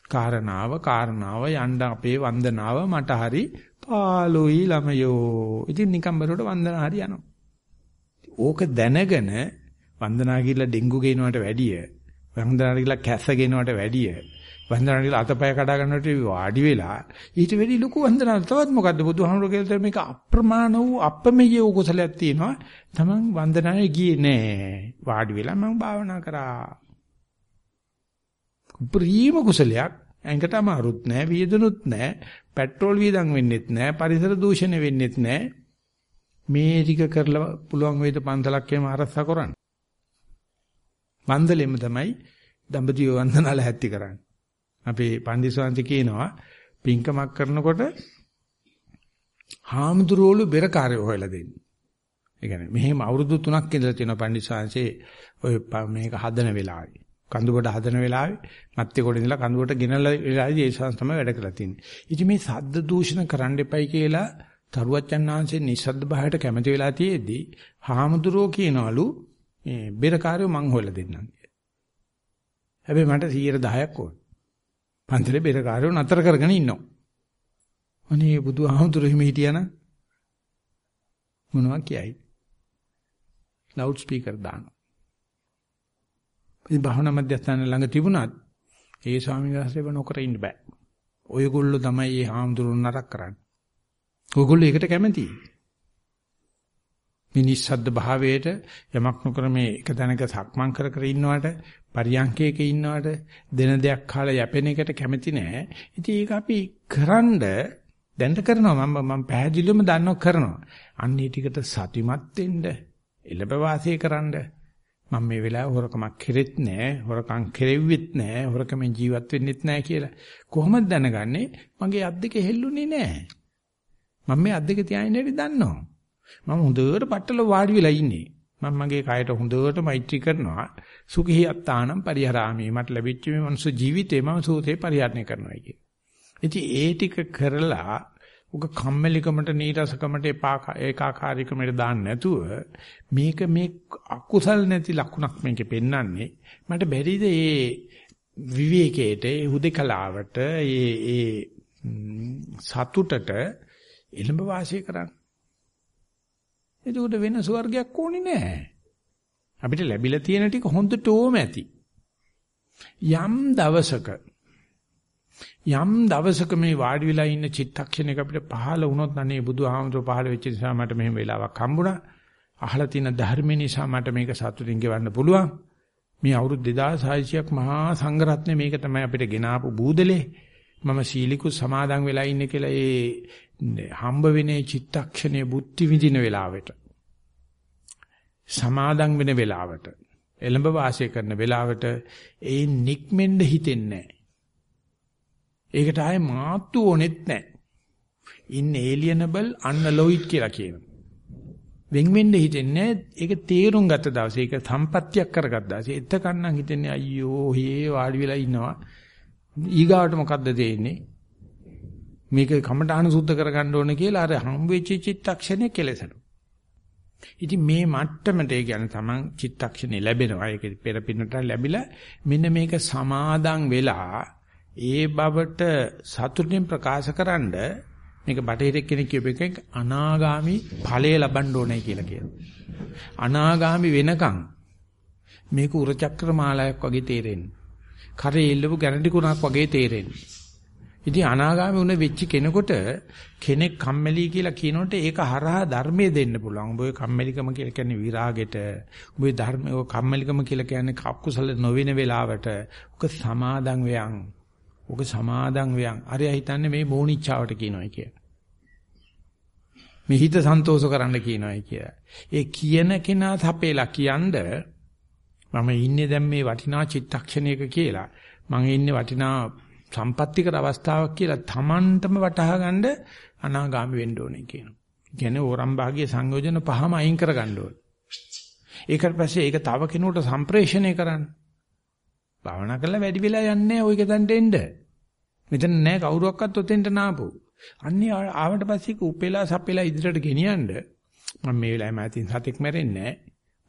කාරණාව කාරණාව යන්න අපේ වන්දනාව මට හරි පාළුයි ළමයෝ. ඉතින් නිකම් බරට වන්දනා හරි යනවා. ඕක දැනගෙන වන්දනා කියලා ඩෙන්ගු ගේනවට වැඩිය වන්දනා කියලා කැස ගේනවට වැඩිය වන්දනා කියලා අතපය කඩා ගන්නවට වාඩි වෙලා ඊට වැඩි ලොකු වන්දනා තවත් මොකද්ද? බුදුහාමුදුරුවෝ කියලා මේක අප්‍රමාණ වූ අපමෙය වූ කුසලයක් තියෙනවා. තමන් වන්දනාවේ ගියේ නෑ. වාඩි වෙලා මම භාවනා කරා. ප්‍රීම කුසලයක්. ඇඟට අමාරුත් නෑ වියදනුත් නෑ. පෙට්‍රෝල් වියදම් වෙන්නෙත් නෑ. පරිසර දූෂණය වෙන්නෙත් නෑ. මේ ටික කරලා පුළුවන් වේද පන්සලක් එහෙම අරස්සා කරන්න? වන්දලෙම තමයි දඹදිව වන්දනාල හැත්ති කරන්නේ. අපේ පන්දිස්වාන්ති කියනවා පින්කමක් කරනකොට හාමුදුරුවෝ බෙරකාරය හොයලා දෙන්නේ. ඒ කියන්නේ මෙහෙම අවුරුදු 3ක් ඉඳලා තියෙනවා පන්දිස්වාංශේ ඔය මේක හදන වෙලාවේ. කඳුබඩ හදන වෙලාවේ මැත්තේ කොට ඉඳලා කඳුබඩ ගෙනල්ලා වෙලාවේදී ඒ ශාස්ත්‍ර තමයි වැඩ කරලා තියෙන්නේ. ඉතින් මේ සද්ද දූෂණ කරන්න එපයි කියලා තරුවච්චන් ආංශේ නිස්සද්ද භාවයට කැමති වෙලා තියේදී හාමුදුරුවෝ කියනවලු මේ බෙරකාරයෝ මං හොයලා දෙන්නම් හැබැයි මට 110ක් ඕන. පන්සලේ බෙරකාරයෝ නතර කරගෙන ඉන්නවා. අනේ බුදුහාමුදුරු හිම හිටියානම් මොනවා කියයි? ලවුඩ් ස්පීකර් දානවා. ඉතින් භාවනා මධ්‍යස්ථාන ළඟ තිබුණත් ඒ ස්වාමීන් වහන්සේව නොකර ඉන්න බෑ. ඔයගොල්ලෝ තමයි මේ හාමුදුරුවෝ නරක කරන්නේ. ඔයගොල්ලෝ ඒකට කැමතියි. මිනිස්සද්ද භාවයට යමක් නොකර මේ එක තැනක සක්මන් කර කර ඉන්නවට පරියන්කේක ඉන්නවට දෙන දෙයක් කාලා යැපෙන එකට කැමති නෑ. ඉතින් ඒක අපි කරන්ඩ දැන්ට කරනවා. මම මම පැහැදිලිවම දන්නව කරනවා. අන්න ඒ ටිකට සතිමත් වෙන්න එළඹ වාසය කරන්න මම මේ වෙලාවේ හොරකමක් කෙරෙත් නෑ හොරකම් කෙරෙව්වෙත් නෑ හොරකමෙන් ජීවත් වෙන්නෙත් නෑ කියලා කොහොමද දැනගන්නේ? මගේ අත් දෙක හෙල්ලුනේ නෑ. මම මේ අත් දෙක තියාගෙන ඉඳි දන්නවා. මම හොඳට පట్టල වාඩි වෙලා ඉන්නේ. මම මගේ කයට හොඳට මෛත්‍රී කරනවා. සුඛී අත්තානම් පරිහරාමි. මට ලැබිච්ච මේ මනුස්ස ජීවිතේ මම සූතේ පරිහරණය කරනවා කිය. ඉතින් ඒ ටික කරලා උග කම්මැලිකමට නීරසකමට ඒකාකාරීකමට දාන්න නැතුව මේක මේ අකුසල් නැති ලකුණක් මේකේ පෙන්වන්නේ මට බැරිද මේ විවේකයට ඒ හුදකලාවට ඒ ඒ සතුටට එළඹ වාසය කරන්න එතකොට වෙන ස්වර්ගයක් ඕනේ නැහැ. අපිට ලැබිලා තියෙන ටික හොඳටම ඇති. යම් දවසක යම් දවසක මේ වාඩි වෙලා ඉන්න චිත්තක්ෂණයක අපිට පහළ වුණොත් අනේ බුදුහාමුදුර පහළ වෙච්ච නිසා මට මෙහෙම වෙලාවක් හම්බුණා. අහලා තියෙන ධර්ම නිසා මට මේක සතුටින් ගෙවන්න පුළුවන්. මේ අවුරුදු 2600ක් මහා සංඝරත්නය මේක තමයි අපිට ගෙනාපු බූදලේ. මම සීලිකු සමාදන් වෙලා ඉන්නේ කියලා ඒ හම්බ වෙනේ චිත්තක්ෂණයේ බුද්ධි විඳින වෙලාවට සමාදම් වෙන වෙලාවට එළඹ වාසය කරන වෙලාවට ඒ නික්මෙන්න හිතෙන්නේ නැහැ. ඒකට ආයේ මාතු ඕනෙත් නැහැ. inalienable unalloyed කියලා කියනවා. වෙන් වෙන්න හිතෙන්නේ ඒක තේරුම් ගත්ත දවසේ ඒක සම්පත්තියක් කරගත්ත දවසේ එතකන්නම් හිතෙන්නේ අයියෝ හේ වාඩි වෙලා ඉන්නවා ඊගාවට මොකද්ද දෙන්නේ මේක කමඨාන සුද්ධ කරගන්න ඕනේ කියලා අර හම්බෙච්ච චිත්තක්ෂණය කෙලසනවා ඉතින් මේ මට්ටමට ඒ කියන්නේ තමන් චිත්තක්ෂණේ ලැබෙනවා ඒක පෙර පින්නට ලැබිලා මෙන්න මේක සමාදන් වෙලා ඒ බවට සතුටින් ප්‍රකාශකරනද මේක බටහිර කෙනෙක් කියප එක අනාගාමි ඵලය ලබන්න ඕනේ කියලා කියනවා. අනාගාමි වෙනකන් මේක උරචක්‍ර මාලාවක් වගේ තේරෙන්නේ. කරේ ඉල්ලපු ගැරන්ටි කුණක් වගේ තේරෙන්නේ. ඉතින් අනාගාමී වුණ වෙච්ච කෙනෙකුට කෙනෙක් කම්මැලි කියලා කියනකොට ඒක හරහා ධර්මයේ දෙන්න පුළුවන්. උඹ ඔය කම්මැලිකම කියලා කියන්නේ විරාගෙට. උඹ ධර්ම ඔය කම්මැලිකම කියලා කියන්නේ කක්කුසල නොවන වෙලාවට. ඔක සමාදන් වෙයන්. ඔක සමාදන් වෙයන්. අරයා හිතන්නේ මේ බෝනිච්චාවට කියනවා කිය. මේ හිත සන්තෝෂ කරන්න කියනවා කිය. ඒ කියන කෙනා තපේලා කියනද මම ඉන්නේ දැන් මේ වටිනා චිත්තක්ෂණයක කියලා. මම ඉන්නේ වටිනා සම්පත්‍තිකර අවස්ථාවක් කියලා Tamanටම වටහා ගන්න අනාගාමි වෙන්න ඕනේ කියනවා. කියන්නේ ඕරම් භාගයේ සංයෝජන පහම අයින් කර ගන්න ඕනේ. ඒකට පස්සේ ඒක තව කෙනෙකුට සම්ප්‍රේෂණය කරන්න. භාවනා කරලා වැඩි වෙලා යන්නේ ඔය ගෙදන්ට එන්න. මෙතන නෑ කවුරුවක්වත් ඔතෙන්ට නාපු. අන්නේ ආවට පස්සේ උපෙලා සපෙලා ඉදිරියට ගෙනියන්න මම මේ වෙලාවේ මෑතින් සතෙක් මැරෙන්නේ නෑ.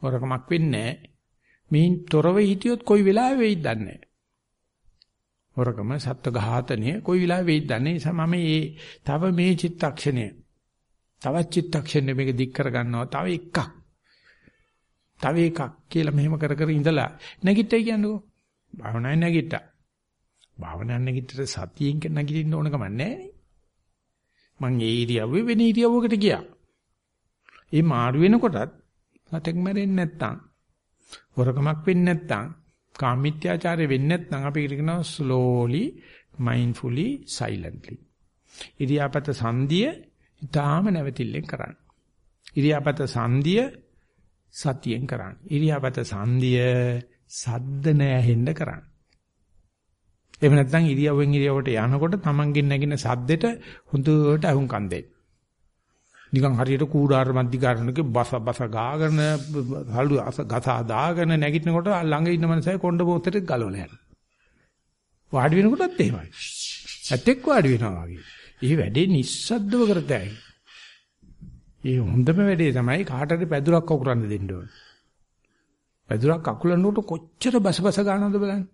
හොරකමක් වෙන්නේ නෑ. මේන් තොරව හිටියොත් කොයි වෙලාවෙ වෙයිද දන්නේ හොරකම සත්ත්ව ඝාතනය කොයි වෙලාවෙ වෙයිද දන්නේ? නිසා මම මේ තව මේ චිත්තක්ෂණය තවත් චිත්තක්ෂණය මේක දික් කර ගන්නවා තව එකක්. තව එකක් කියලා මෙහෙම කර කර ඉඳලා නැගිට්ටයි කියන්නකෝ භාවනාවේ නැගිට්ටා. භාවනාවේ නැගිට්ටට සතියෙන් නැගිටින්න ඕන කම නැහැ මං ඒ ඉරියව්වේ වෙන ඉරියව්වකට ගියා. ඒ මාරු වෙනකොටත් සතෙක් මැරෙන්නේ නැත්තම් වරකමක් වෙන්නේ නැත්තම් කාමීත්‍යාචාරය වෙන්නේ නැත්නම් අපි කියනවා slowly mindfully silently ඉරියාපත සංදිය ඊටාම නැවතිල්ලෙන් කරන්න ඉරියාපත සංදිය සතියෙන් කරන්න ඉරියාපත සංදිය සද්ද නැහෙන්න කරන්න. එහෙම නැත්නම් ඉරියව්වෙන් ඉරියව්වට යනකොට තමන්ගෙන් නැගින සද්දෙට හොඳට අහුම්කම් දෙන්න. නිකන් හරියට කූඩාර මැදිකාරණක බස බස ගාගෙන හලු ගසා දාගෙන නැගිටිනකොට ළඟ ඉන්න මනසයි කොණ්ඩ පොත්තට ගලවලා යනවා. වාඩි වෙනකොටත් එහෙමයි. ඇත්තෙක් වාඩි වෙනවා වගේ. ඒ වැඩේ නිස්සද්දව කරතයි. ඒ හොඳම වැඩේ තමයි කාටද පැදුරක් අකුරන්න දෙන්න ඕනේ. පැදුරක් අකුලනකොට කොච්චර බසබස ගන්නවද බලන්න.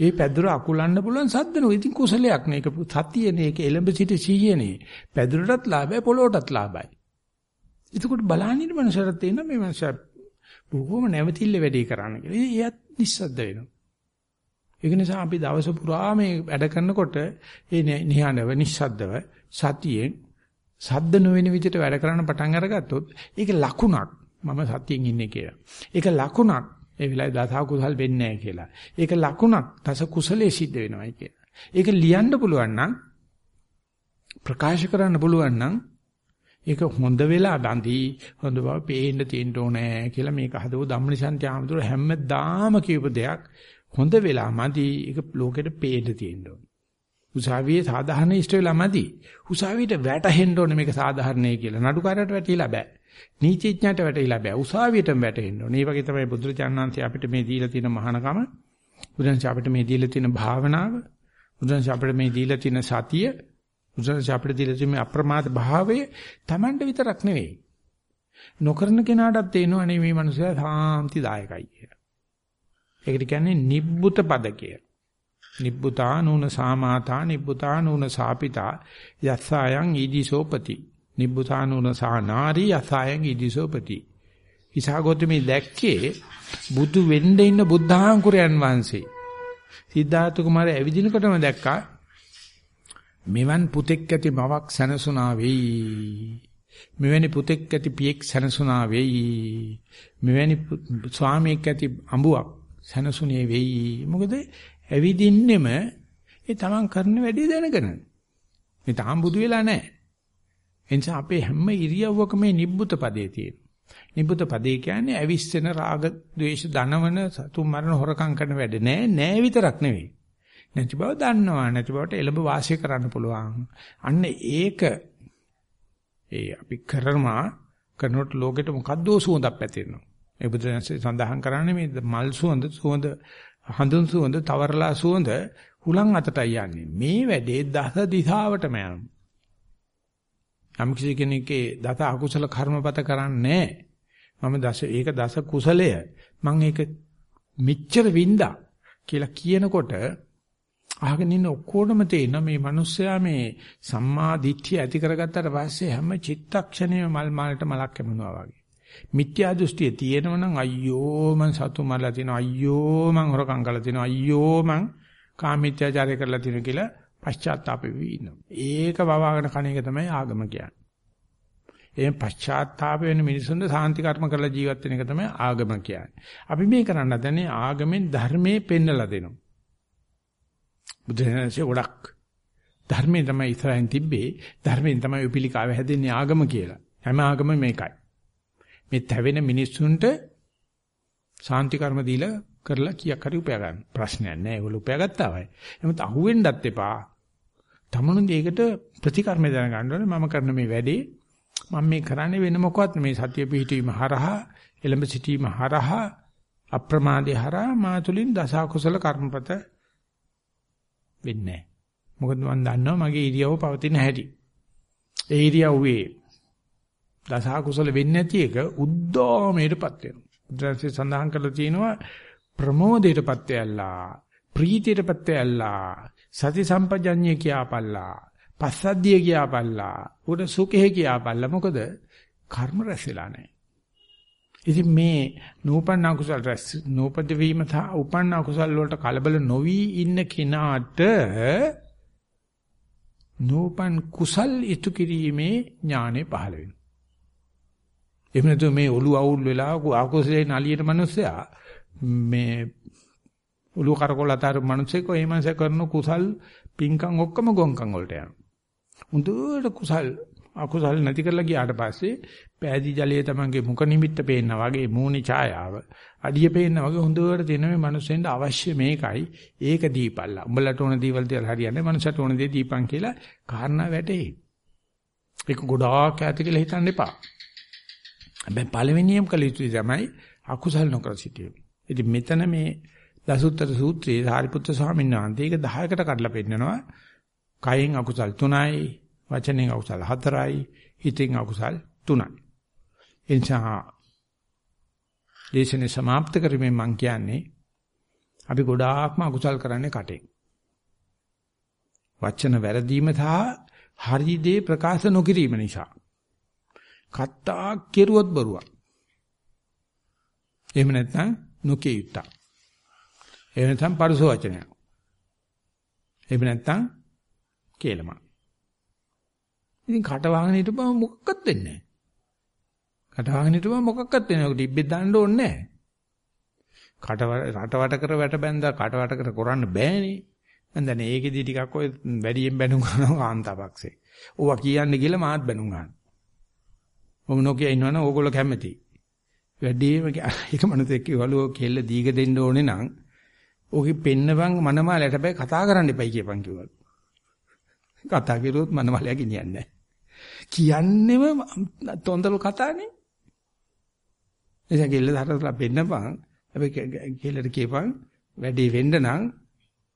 ඒ පැදුර අකුලන්න පුළුවන් සද්දනෝ. ඉතින් කුසලයක් නේ. ඒක සතියනේ. ඒක එලඹ සිට සීයනේ. පැදුරටත් ලාභයි පොළොටත් ලාභයි. එතකොට බලන්නේ මනුස්සයරත් තේින මේ මනුස්සයා බොහොම නැවතිල්ල වැඩි කරන්න කියලා. එයත් නිස්සද්ද වෙනවා. ඒක නිසා අපි දවස පුරා මේ වැඩ කරනකොට ඒ නිහඬව නිස්සද්දව සතියෙන් සද්ද නොවන විදිහට වැඩ කරන්න පටන් අරගත්තොත් ඒක ලකුණක්. මම සතියෙන් ඉන්නේ කියලා. ඒක ලකුණක්. ඒ වෙලාවේ දස කුසල් වෙන්නේ නැහැ කියලා. ඒක ලකුණක්. දස කුසලයේ සිද්ධ වෙනවයි කියලා. ඒක ලියන්න පුළුවන් නම් ප්‍රකාශ කරන්න පුළුවන් නම් ඒක හොඳ වෙලා බඳි හොඳ බව පේන්න තියෙන්න ඕනේ කියලා මේක හදව ධම්මනිසන්ති ආමතුර හැමදාම කියපු දෙයක් හොඳ වෙලා මදි ඒක ලෝකෙට පේන්න තියෙන්න ඕනේ. උසාවියේ සාධාරණ ඉෂ්ට වෙලා මදි. උසාවියට වැටහෙන්න ඕනේ මේක සාධාරණයි කියලා. නඩුකාරයට වැටිලා බෑ. නීතිඥයට වැටහිලා බෑ. උසාවියටම වැටෙන්න ඕනේ. මේ වගේ තමයි බුදුරජාණන්සේ අපිට මේ දීලා තියෙන මහානකම, බුදුරජාණන් අපිට මේ දීලා තියෙන භාවනාව, බුදුරජාණන් අපිට මේ දීලා තියෙන සතිය, බුදුරජාණන් අපිට දීලා තියෙන අප්‍රමාද භාවය Tamanට විතරක් නෙවෙයි. නොකරන කෙනාටත් තේනවා නේ මේ මනුස්සයා සාන්තිදායකයි කියලා. ඒකට කියන්නේ නිබ්බුත පදකය. නිබ්බුතා නූන සාමාතා නිබ්බුතා නූන සාපිතා යස්සායන් ඊදිසෝපති නිබ්බුතානුන සානාරි යසයන් ඉදිසෝපති. ඉසాగොතමේ දැක්කේ බුදු වෙන්න ඉන්න බුද්ධාංකුරයන් වහන්සේ. සිද්ධාර්ථ කුමාරය ඇවිදිනකොටම දැක්කා මෙවන් පුතෙක් ඇති මවක් සැනසුණා වෙයි. මෙවැනි පුතෙක් ඇති පියෙක් සැනසුණා වෙයි. මෙවැනි ස්වාමියෙක් ඇති අඹුවක් සැනසුනේ වෙයි. මොකද ඇවිදින්නෙම ඒ තමන් කරන වැඩේ දැනගෙන. මේ තාම බුදු වෙලා නැහැ. එනිසා අපේ හැම ඉරියව්වකම මේ නිබ්බුත පදේ තියෙනවා. නිබ්බුත පදේ කියන්නේ ඇවිස්සෙන රාග, ద్వේෂ, දනවන සතුන් මරණ හොරකම් කරන වැඩ නෑ. නෑ විතරක් නෙවෙයි. නැති බව දන්නවා. නැති බවට එළඹ වාසය කරන්න පුළුවන්. අන්න ඒක ඒ අපි කරනවා කරනකොට ලෝකෙට මොකද්ද සුවඳක් පැතිරෙනවා. ඒ බුදුරජාණන්සේ සඳහන් කරන්නේ මේ මල් සුවඳ සුවඳ හඳුන් සුවඳ තවරලා සුවඳ හුලං අතටයි යන්නේ. මේ වැඩේ දස දිශාවටම යනවා. යම් කිසි කෙනෙක්ගේ දත අකුසල කර්මපත කරන්නේ මම දස ඒක දස කුසලය මම ඒක මෙච්චර වින්දා කියලා කියනකොට අහගෙන ඉන්න ඔක්කොටම තේරෙන මේ මිනිස්සයා මේ සම්මා දිට්ඨිය ඇති කරගත්තට පස්සේ හැම චිත්තක්ෂණයම මල් මාලට මලක් කැමුණා වගේ. මිත්‍යා දෘෂ්ටිය තියෙනව නම් අයියෝ මං සතු මරලා තිනවා අයියෝ මං හොරකම් කරලා තිනවා අයියෝ මං කාමීත්‍යාචාරය කරලා තිනවා කියලා පශ්චාත්තාපෙ වී ඉන්නවා. ඒක වවාගෙන කණ එක තමයි ආගම කියන්නේ. එහෙන් පශ්චාත්තාප වෙන මිනිසුන්ට සාන්ති කර්ම කරලා ජීවත් වෙන එක තමයි ආගම කියන්නේ. අපි මේ කරන්න හදන්නේ ආගමෙන් ධර්මයේ පෙන්නලා දෙනවා. බුදුරජාණන්සේ ගොඩක් ධර්මයෙන් තමයි ඉස්සරහින් තිබ්බේ ධර්මයෙන් තමයි උපිලිකාව හැදෙන්නේ ආගම කියලා. හැම ආගම මේකයි. මේ තැවෙන මිනිස්සුන්ට සාන්ති කර්ම දීලා කරලා කීයක් හරි උපයා ගන්න. ප්‍රශ්නයක් නෑ. ඒගොල්ලෝ උපයා ගත්තා වයි. එහෙනම් අහුවෙන්නත් එපා. තමනුන් ඒකට ප්‍රතිකර්ම දැනගන්න ඕනේ. මම කරන මේ වැඩේ මම මේ කරන්නේ වෙන මොකවත් මේ සතිය පිහිටීම හරහා එළඹ සිටීම හරහා අප්‍රමාදේ හරහා මා තුලින් දසකුසල කර්මපත වෙන්නේ මොකද මම දන්නවා මගේ ඉරියව්ව පවතින හැටි. ඒ ඉරියව්වේ දසකුසල වෙන්නේ නැති එක උද්දෝමයටපත් වෙනවා. බුදුරජාණන් සඳහන් කරලා තියෙනවා ප්‍රමෝදයටපත් වෙල්ලා ප්‍රීතියටපත් වෙල්ලා සති සම්පජඤ්ඤය කියාපල්ලා පස්සද්ධිය කියාපල්ලා උඩ සුඛේ කියාපල්ලා මොකද කර්ම රැස් වෙලා නැහැ. ඉතින් මේ නූපන්න අකුසල රැස් නූපද වීම සහ උපන්න අකුසල වලට කලබල නොවි ඉන්න කෙනාට නූපන් කුසල් ඉතු කිරීමේ ඥානෙ පහළ වෙනවා. එහෙම නැතු මේ ඔලු අවුල් වෙලා අකුසලේ නලියට මිනිස්සයා මේ ඔලු කරකොල අතර මිනිස්සෙක් ඔය මනස කරන කුසල් පින්කම් ඔක්කොම ගොංකම් වලට යනවා. හොඳට කුසල් අකුසල් නැති කරලා ගියාට පස්සේ පෑදී ජලයේ තමන්ගේ මුඛ නිමිත්ත පේනා වගේ මූණි ඡායාව අඩිය පේනා වගේ හොඳට තියෙන මේ මිනිස්සෙන්ට අවශ්‍ය මේකයි. ඒක දීපල්ලා. උඹලට ඕන දේවල් තියලා හරියන්නේ මනුස්සට ඕන දේ දීපන් කියලා කාරණා වැටේ. ඒක ගොඩාක් ඈත කියලා හිතන්න එපා. හැබැයි පළවෙනියම කළ යුතු තමයි අකුසල් නොකර සිටීම. ඉතින් මෙතන මේ දසුත්තර සූත්‍රයේ සාරිපුත්‍ර ස්වාමීන් වහන්සේ ඒක 10කට කඩලා පෙන්නනවා කයෙන් අකුසල් 3යි වචනෙන් අකුසල් 4යි හිතෙන් අකුසල් 3යි එනිසා දේශනේ સમાપ્ત කරමින් මම කියන්නේ අපි ගොඩාක්ම අකුසල් කරන්නේ කටෙන්. වචන වැරදීම සහ හරි දේ ප්‍රකාශ නොකිරීම නිසා. කත්තා කෙරුවොත් බරුවක්. එහෙම නැත්නම් නොකිය යුත්තක්. එහෙම නැත්නම් පරුස වචනයක්. එහෙම නැත්නම් කේලම. ඉතින් කට වහගෙන හිටපුවම මොකක්වත් වෙන්නේ නැහැ. කටහගෙන හිටුවා මොකක්වත් වෙන්නේ නැහැ. ඩිබ්බෙත් දාන්න ඕනේ නැහැ. කට රටවට කර වැට බැඳලා කටවට කර කරන්න බෑනේ. මම දන්නේ ඒකෙදි ටිකක් ඔය වැඩියෙන් බැනුම් කරනවා කාන්තාපක්ෂේ. ඕවා කියන්නේ කියලා මාත් බැනුම් ගන්න. මම නොකිය ඉන්නවනම් ඕගොල්ලෝ කැමති. වැඩිම ඒක මනසෙක් කිව්වලු කෙල්ල දීග දෙන්න ඕනේ නම් ඕකෙ පෙන්නපන් මනමාලයට හැබැයි කතා කරන්න එපයි කියපන් කිව්වලු. කතා කරුවොත් මනමාලයා ගෙනියන්නේ නැහැ. කියන්නේම තොන්දල කතානේ. එතන කෙල්ල හතරලා පෙන්නපන්. හැබැයි කෙල්ලට කියපන් වැඩි වෙන්න නම්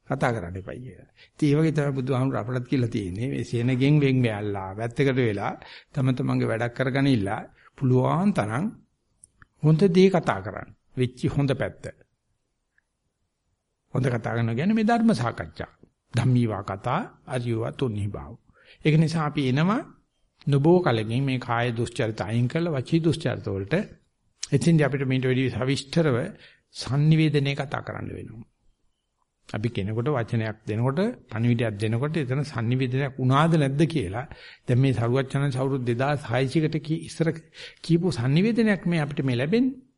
කතා කරන්න එපා කියලා. ඉතින් ඒ වගේ තමයි බුදුහාමුදුර අපලත් කියලා තියෙන්නේ. මේ සෙනගෙන් වෙන් වෙල්ලා, වැත්තකට වෙලා තම තමන්ගේ වැඩක් කරගනිලා පුළුවන් තරම් හොඳ දේ කතා කරන්න. වෙච්චි හොඳ පැත්ත. හොඳ කතා කරනවා කියන්නේ මේ ධර්ම සාකච්ඡා. ධම්මීවා කතා අරියවා තුන්හි බව. ඒක නිසා අපි එනවා නොබෝ කලකින් මේ කාය දුස්චරිත අයින් කරලා වචී දුස්චරිත වලට එතින්දී අපිට මේට වැඩි සවිස්තරව sannivedanaya කතා කරන්න වෙනවා. අපි කෙනෙකුට වචනයක් දෙනකොට පණිවිඩයක් දෙනකොට එතන sannivedanayak උනාද නැද්ද කියලා දැන් මේ සරුවච්චන සවුරුදු 2600කට ඉස්සර කියපු sannivedanayak මේ අපිට මේ ලැබෙන්නේ.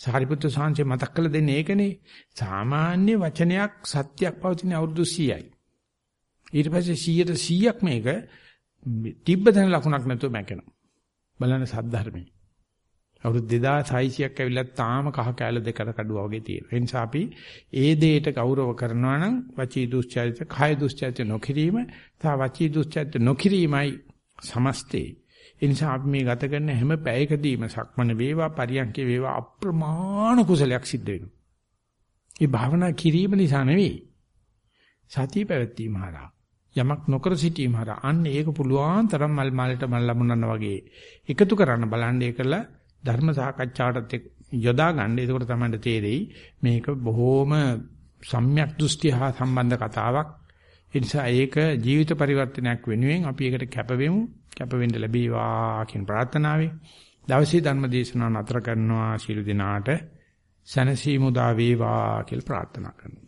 සාරිපුත්‍ර සාංශේ මතක් කරලා දෙන්නේ ඒකනේ. සාමාන්‍ය වචනයක් සත්‍යයක් පවතින අවුරුදු 100යි. ඊට පස්සේ 100ට 100ක් මේක තිබ්බතන ලකුණක් නැතුව මැකෙනවා. බලන්න සද්ධර්මයේ. අවුරුදු 2600ක් ඇවිල්ලා තාම කහ කැල දෙකට කඩුවා වගේ තියෙනවා. ඒ නිසා අපි ඒ දෙයට ගෞරව කරනවා නම් වචී දුස්චරිත, කාය දුස්චරිත නොකිරීම, තා වචී දුස්චරිත නොකිරීමයි සමස්තේ. ඒ නිසා අපි මේ ගත කරන හැම පැයකදීම සක්මන වේවා, පරියන්කේ වේවා අප්‍රමාණ කුසලයක් සිද්ධ වෙනවා. ඒ භාවනා කිරීම නිසා නෙවෙයි. සතිය පැවැත්වීම හරහා යමක් නොකර සිටීම හරහා අන්න ඒක පුළුවන් තරම් මල් මාලට මල් ලැබුණා වගේ එකතු කරන්න බලන්න ඒකලා ධර්ම සාකච්ඡාවටත් යොදා ගන්න. එතකොට තමයි තේරෙයි මේක බොහොම සම්‍යක් දෘෂ්ටි හා සම්බන්ධ කතාවක්. ඒ නිසා ඒක ජීවිත පරිවර්තනයක් වෙනුවෙන් අපි ඒකට කැපවෙමු. කැප වෙන්න ලැබේවා කියන ප්‍රාර්ථනාවයි. දවසේ ධර්ම දේශනාව නතර කරනවා ශිළු දිනාට සනසීමුදා වේවා කියලා ප්‍රාර්ථනා කරනවා.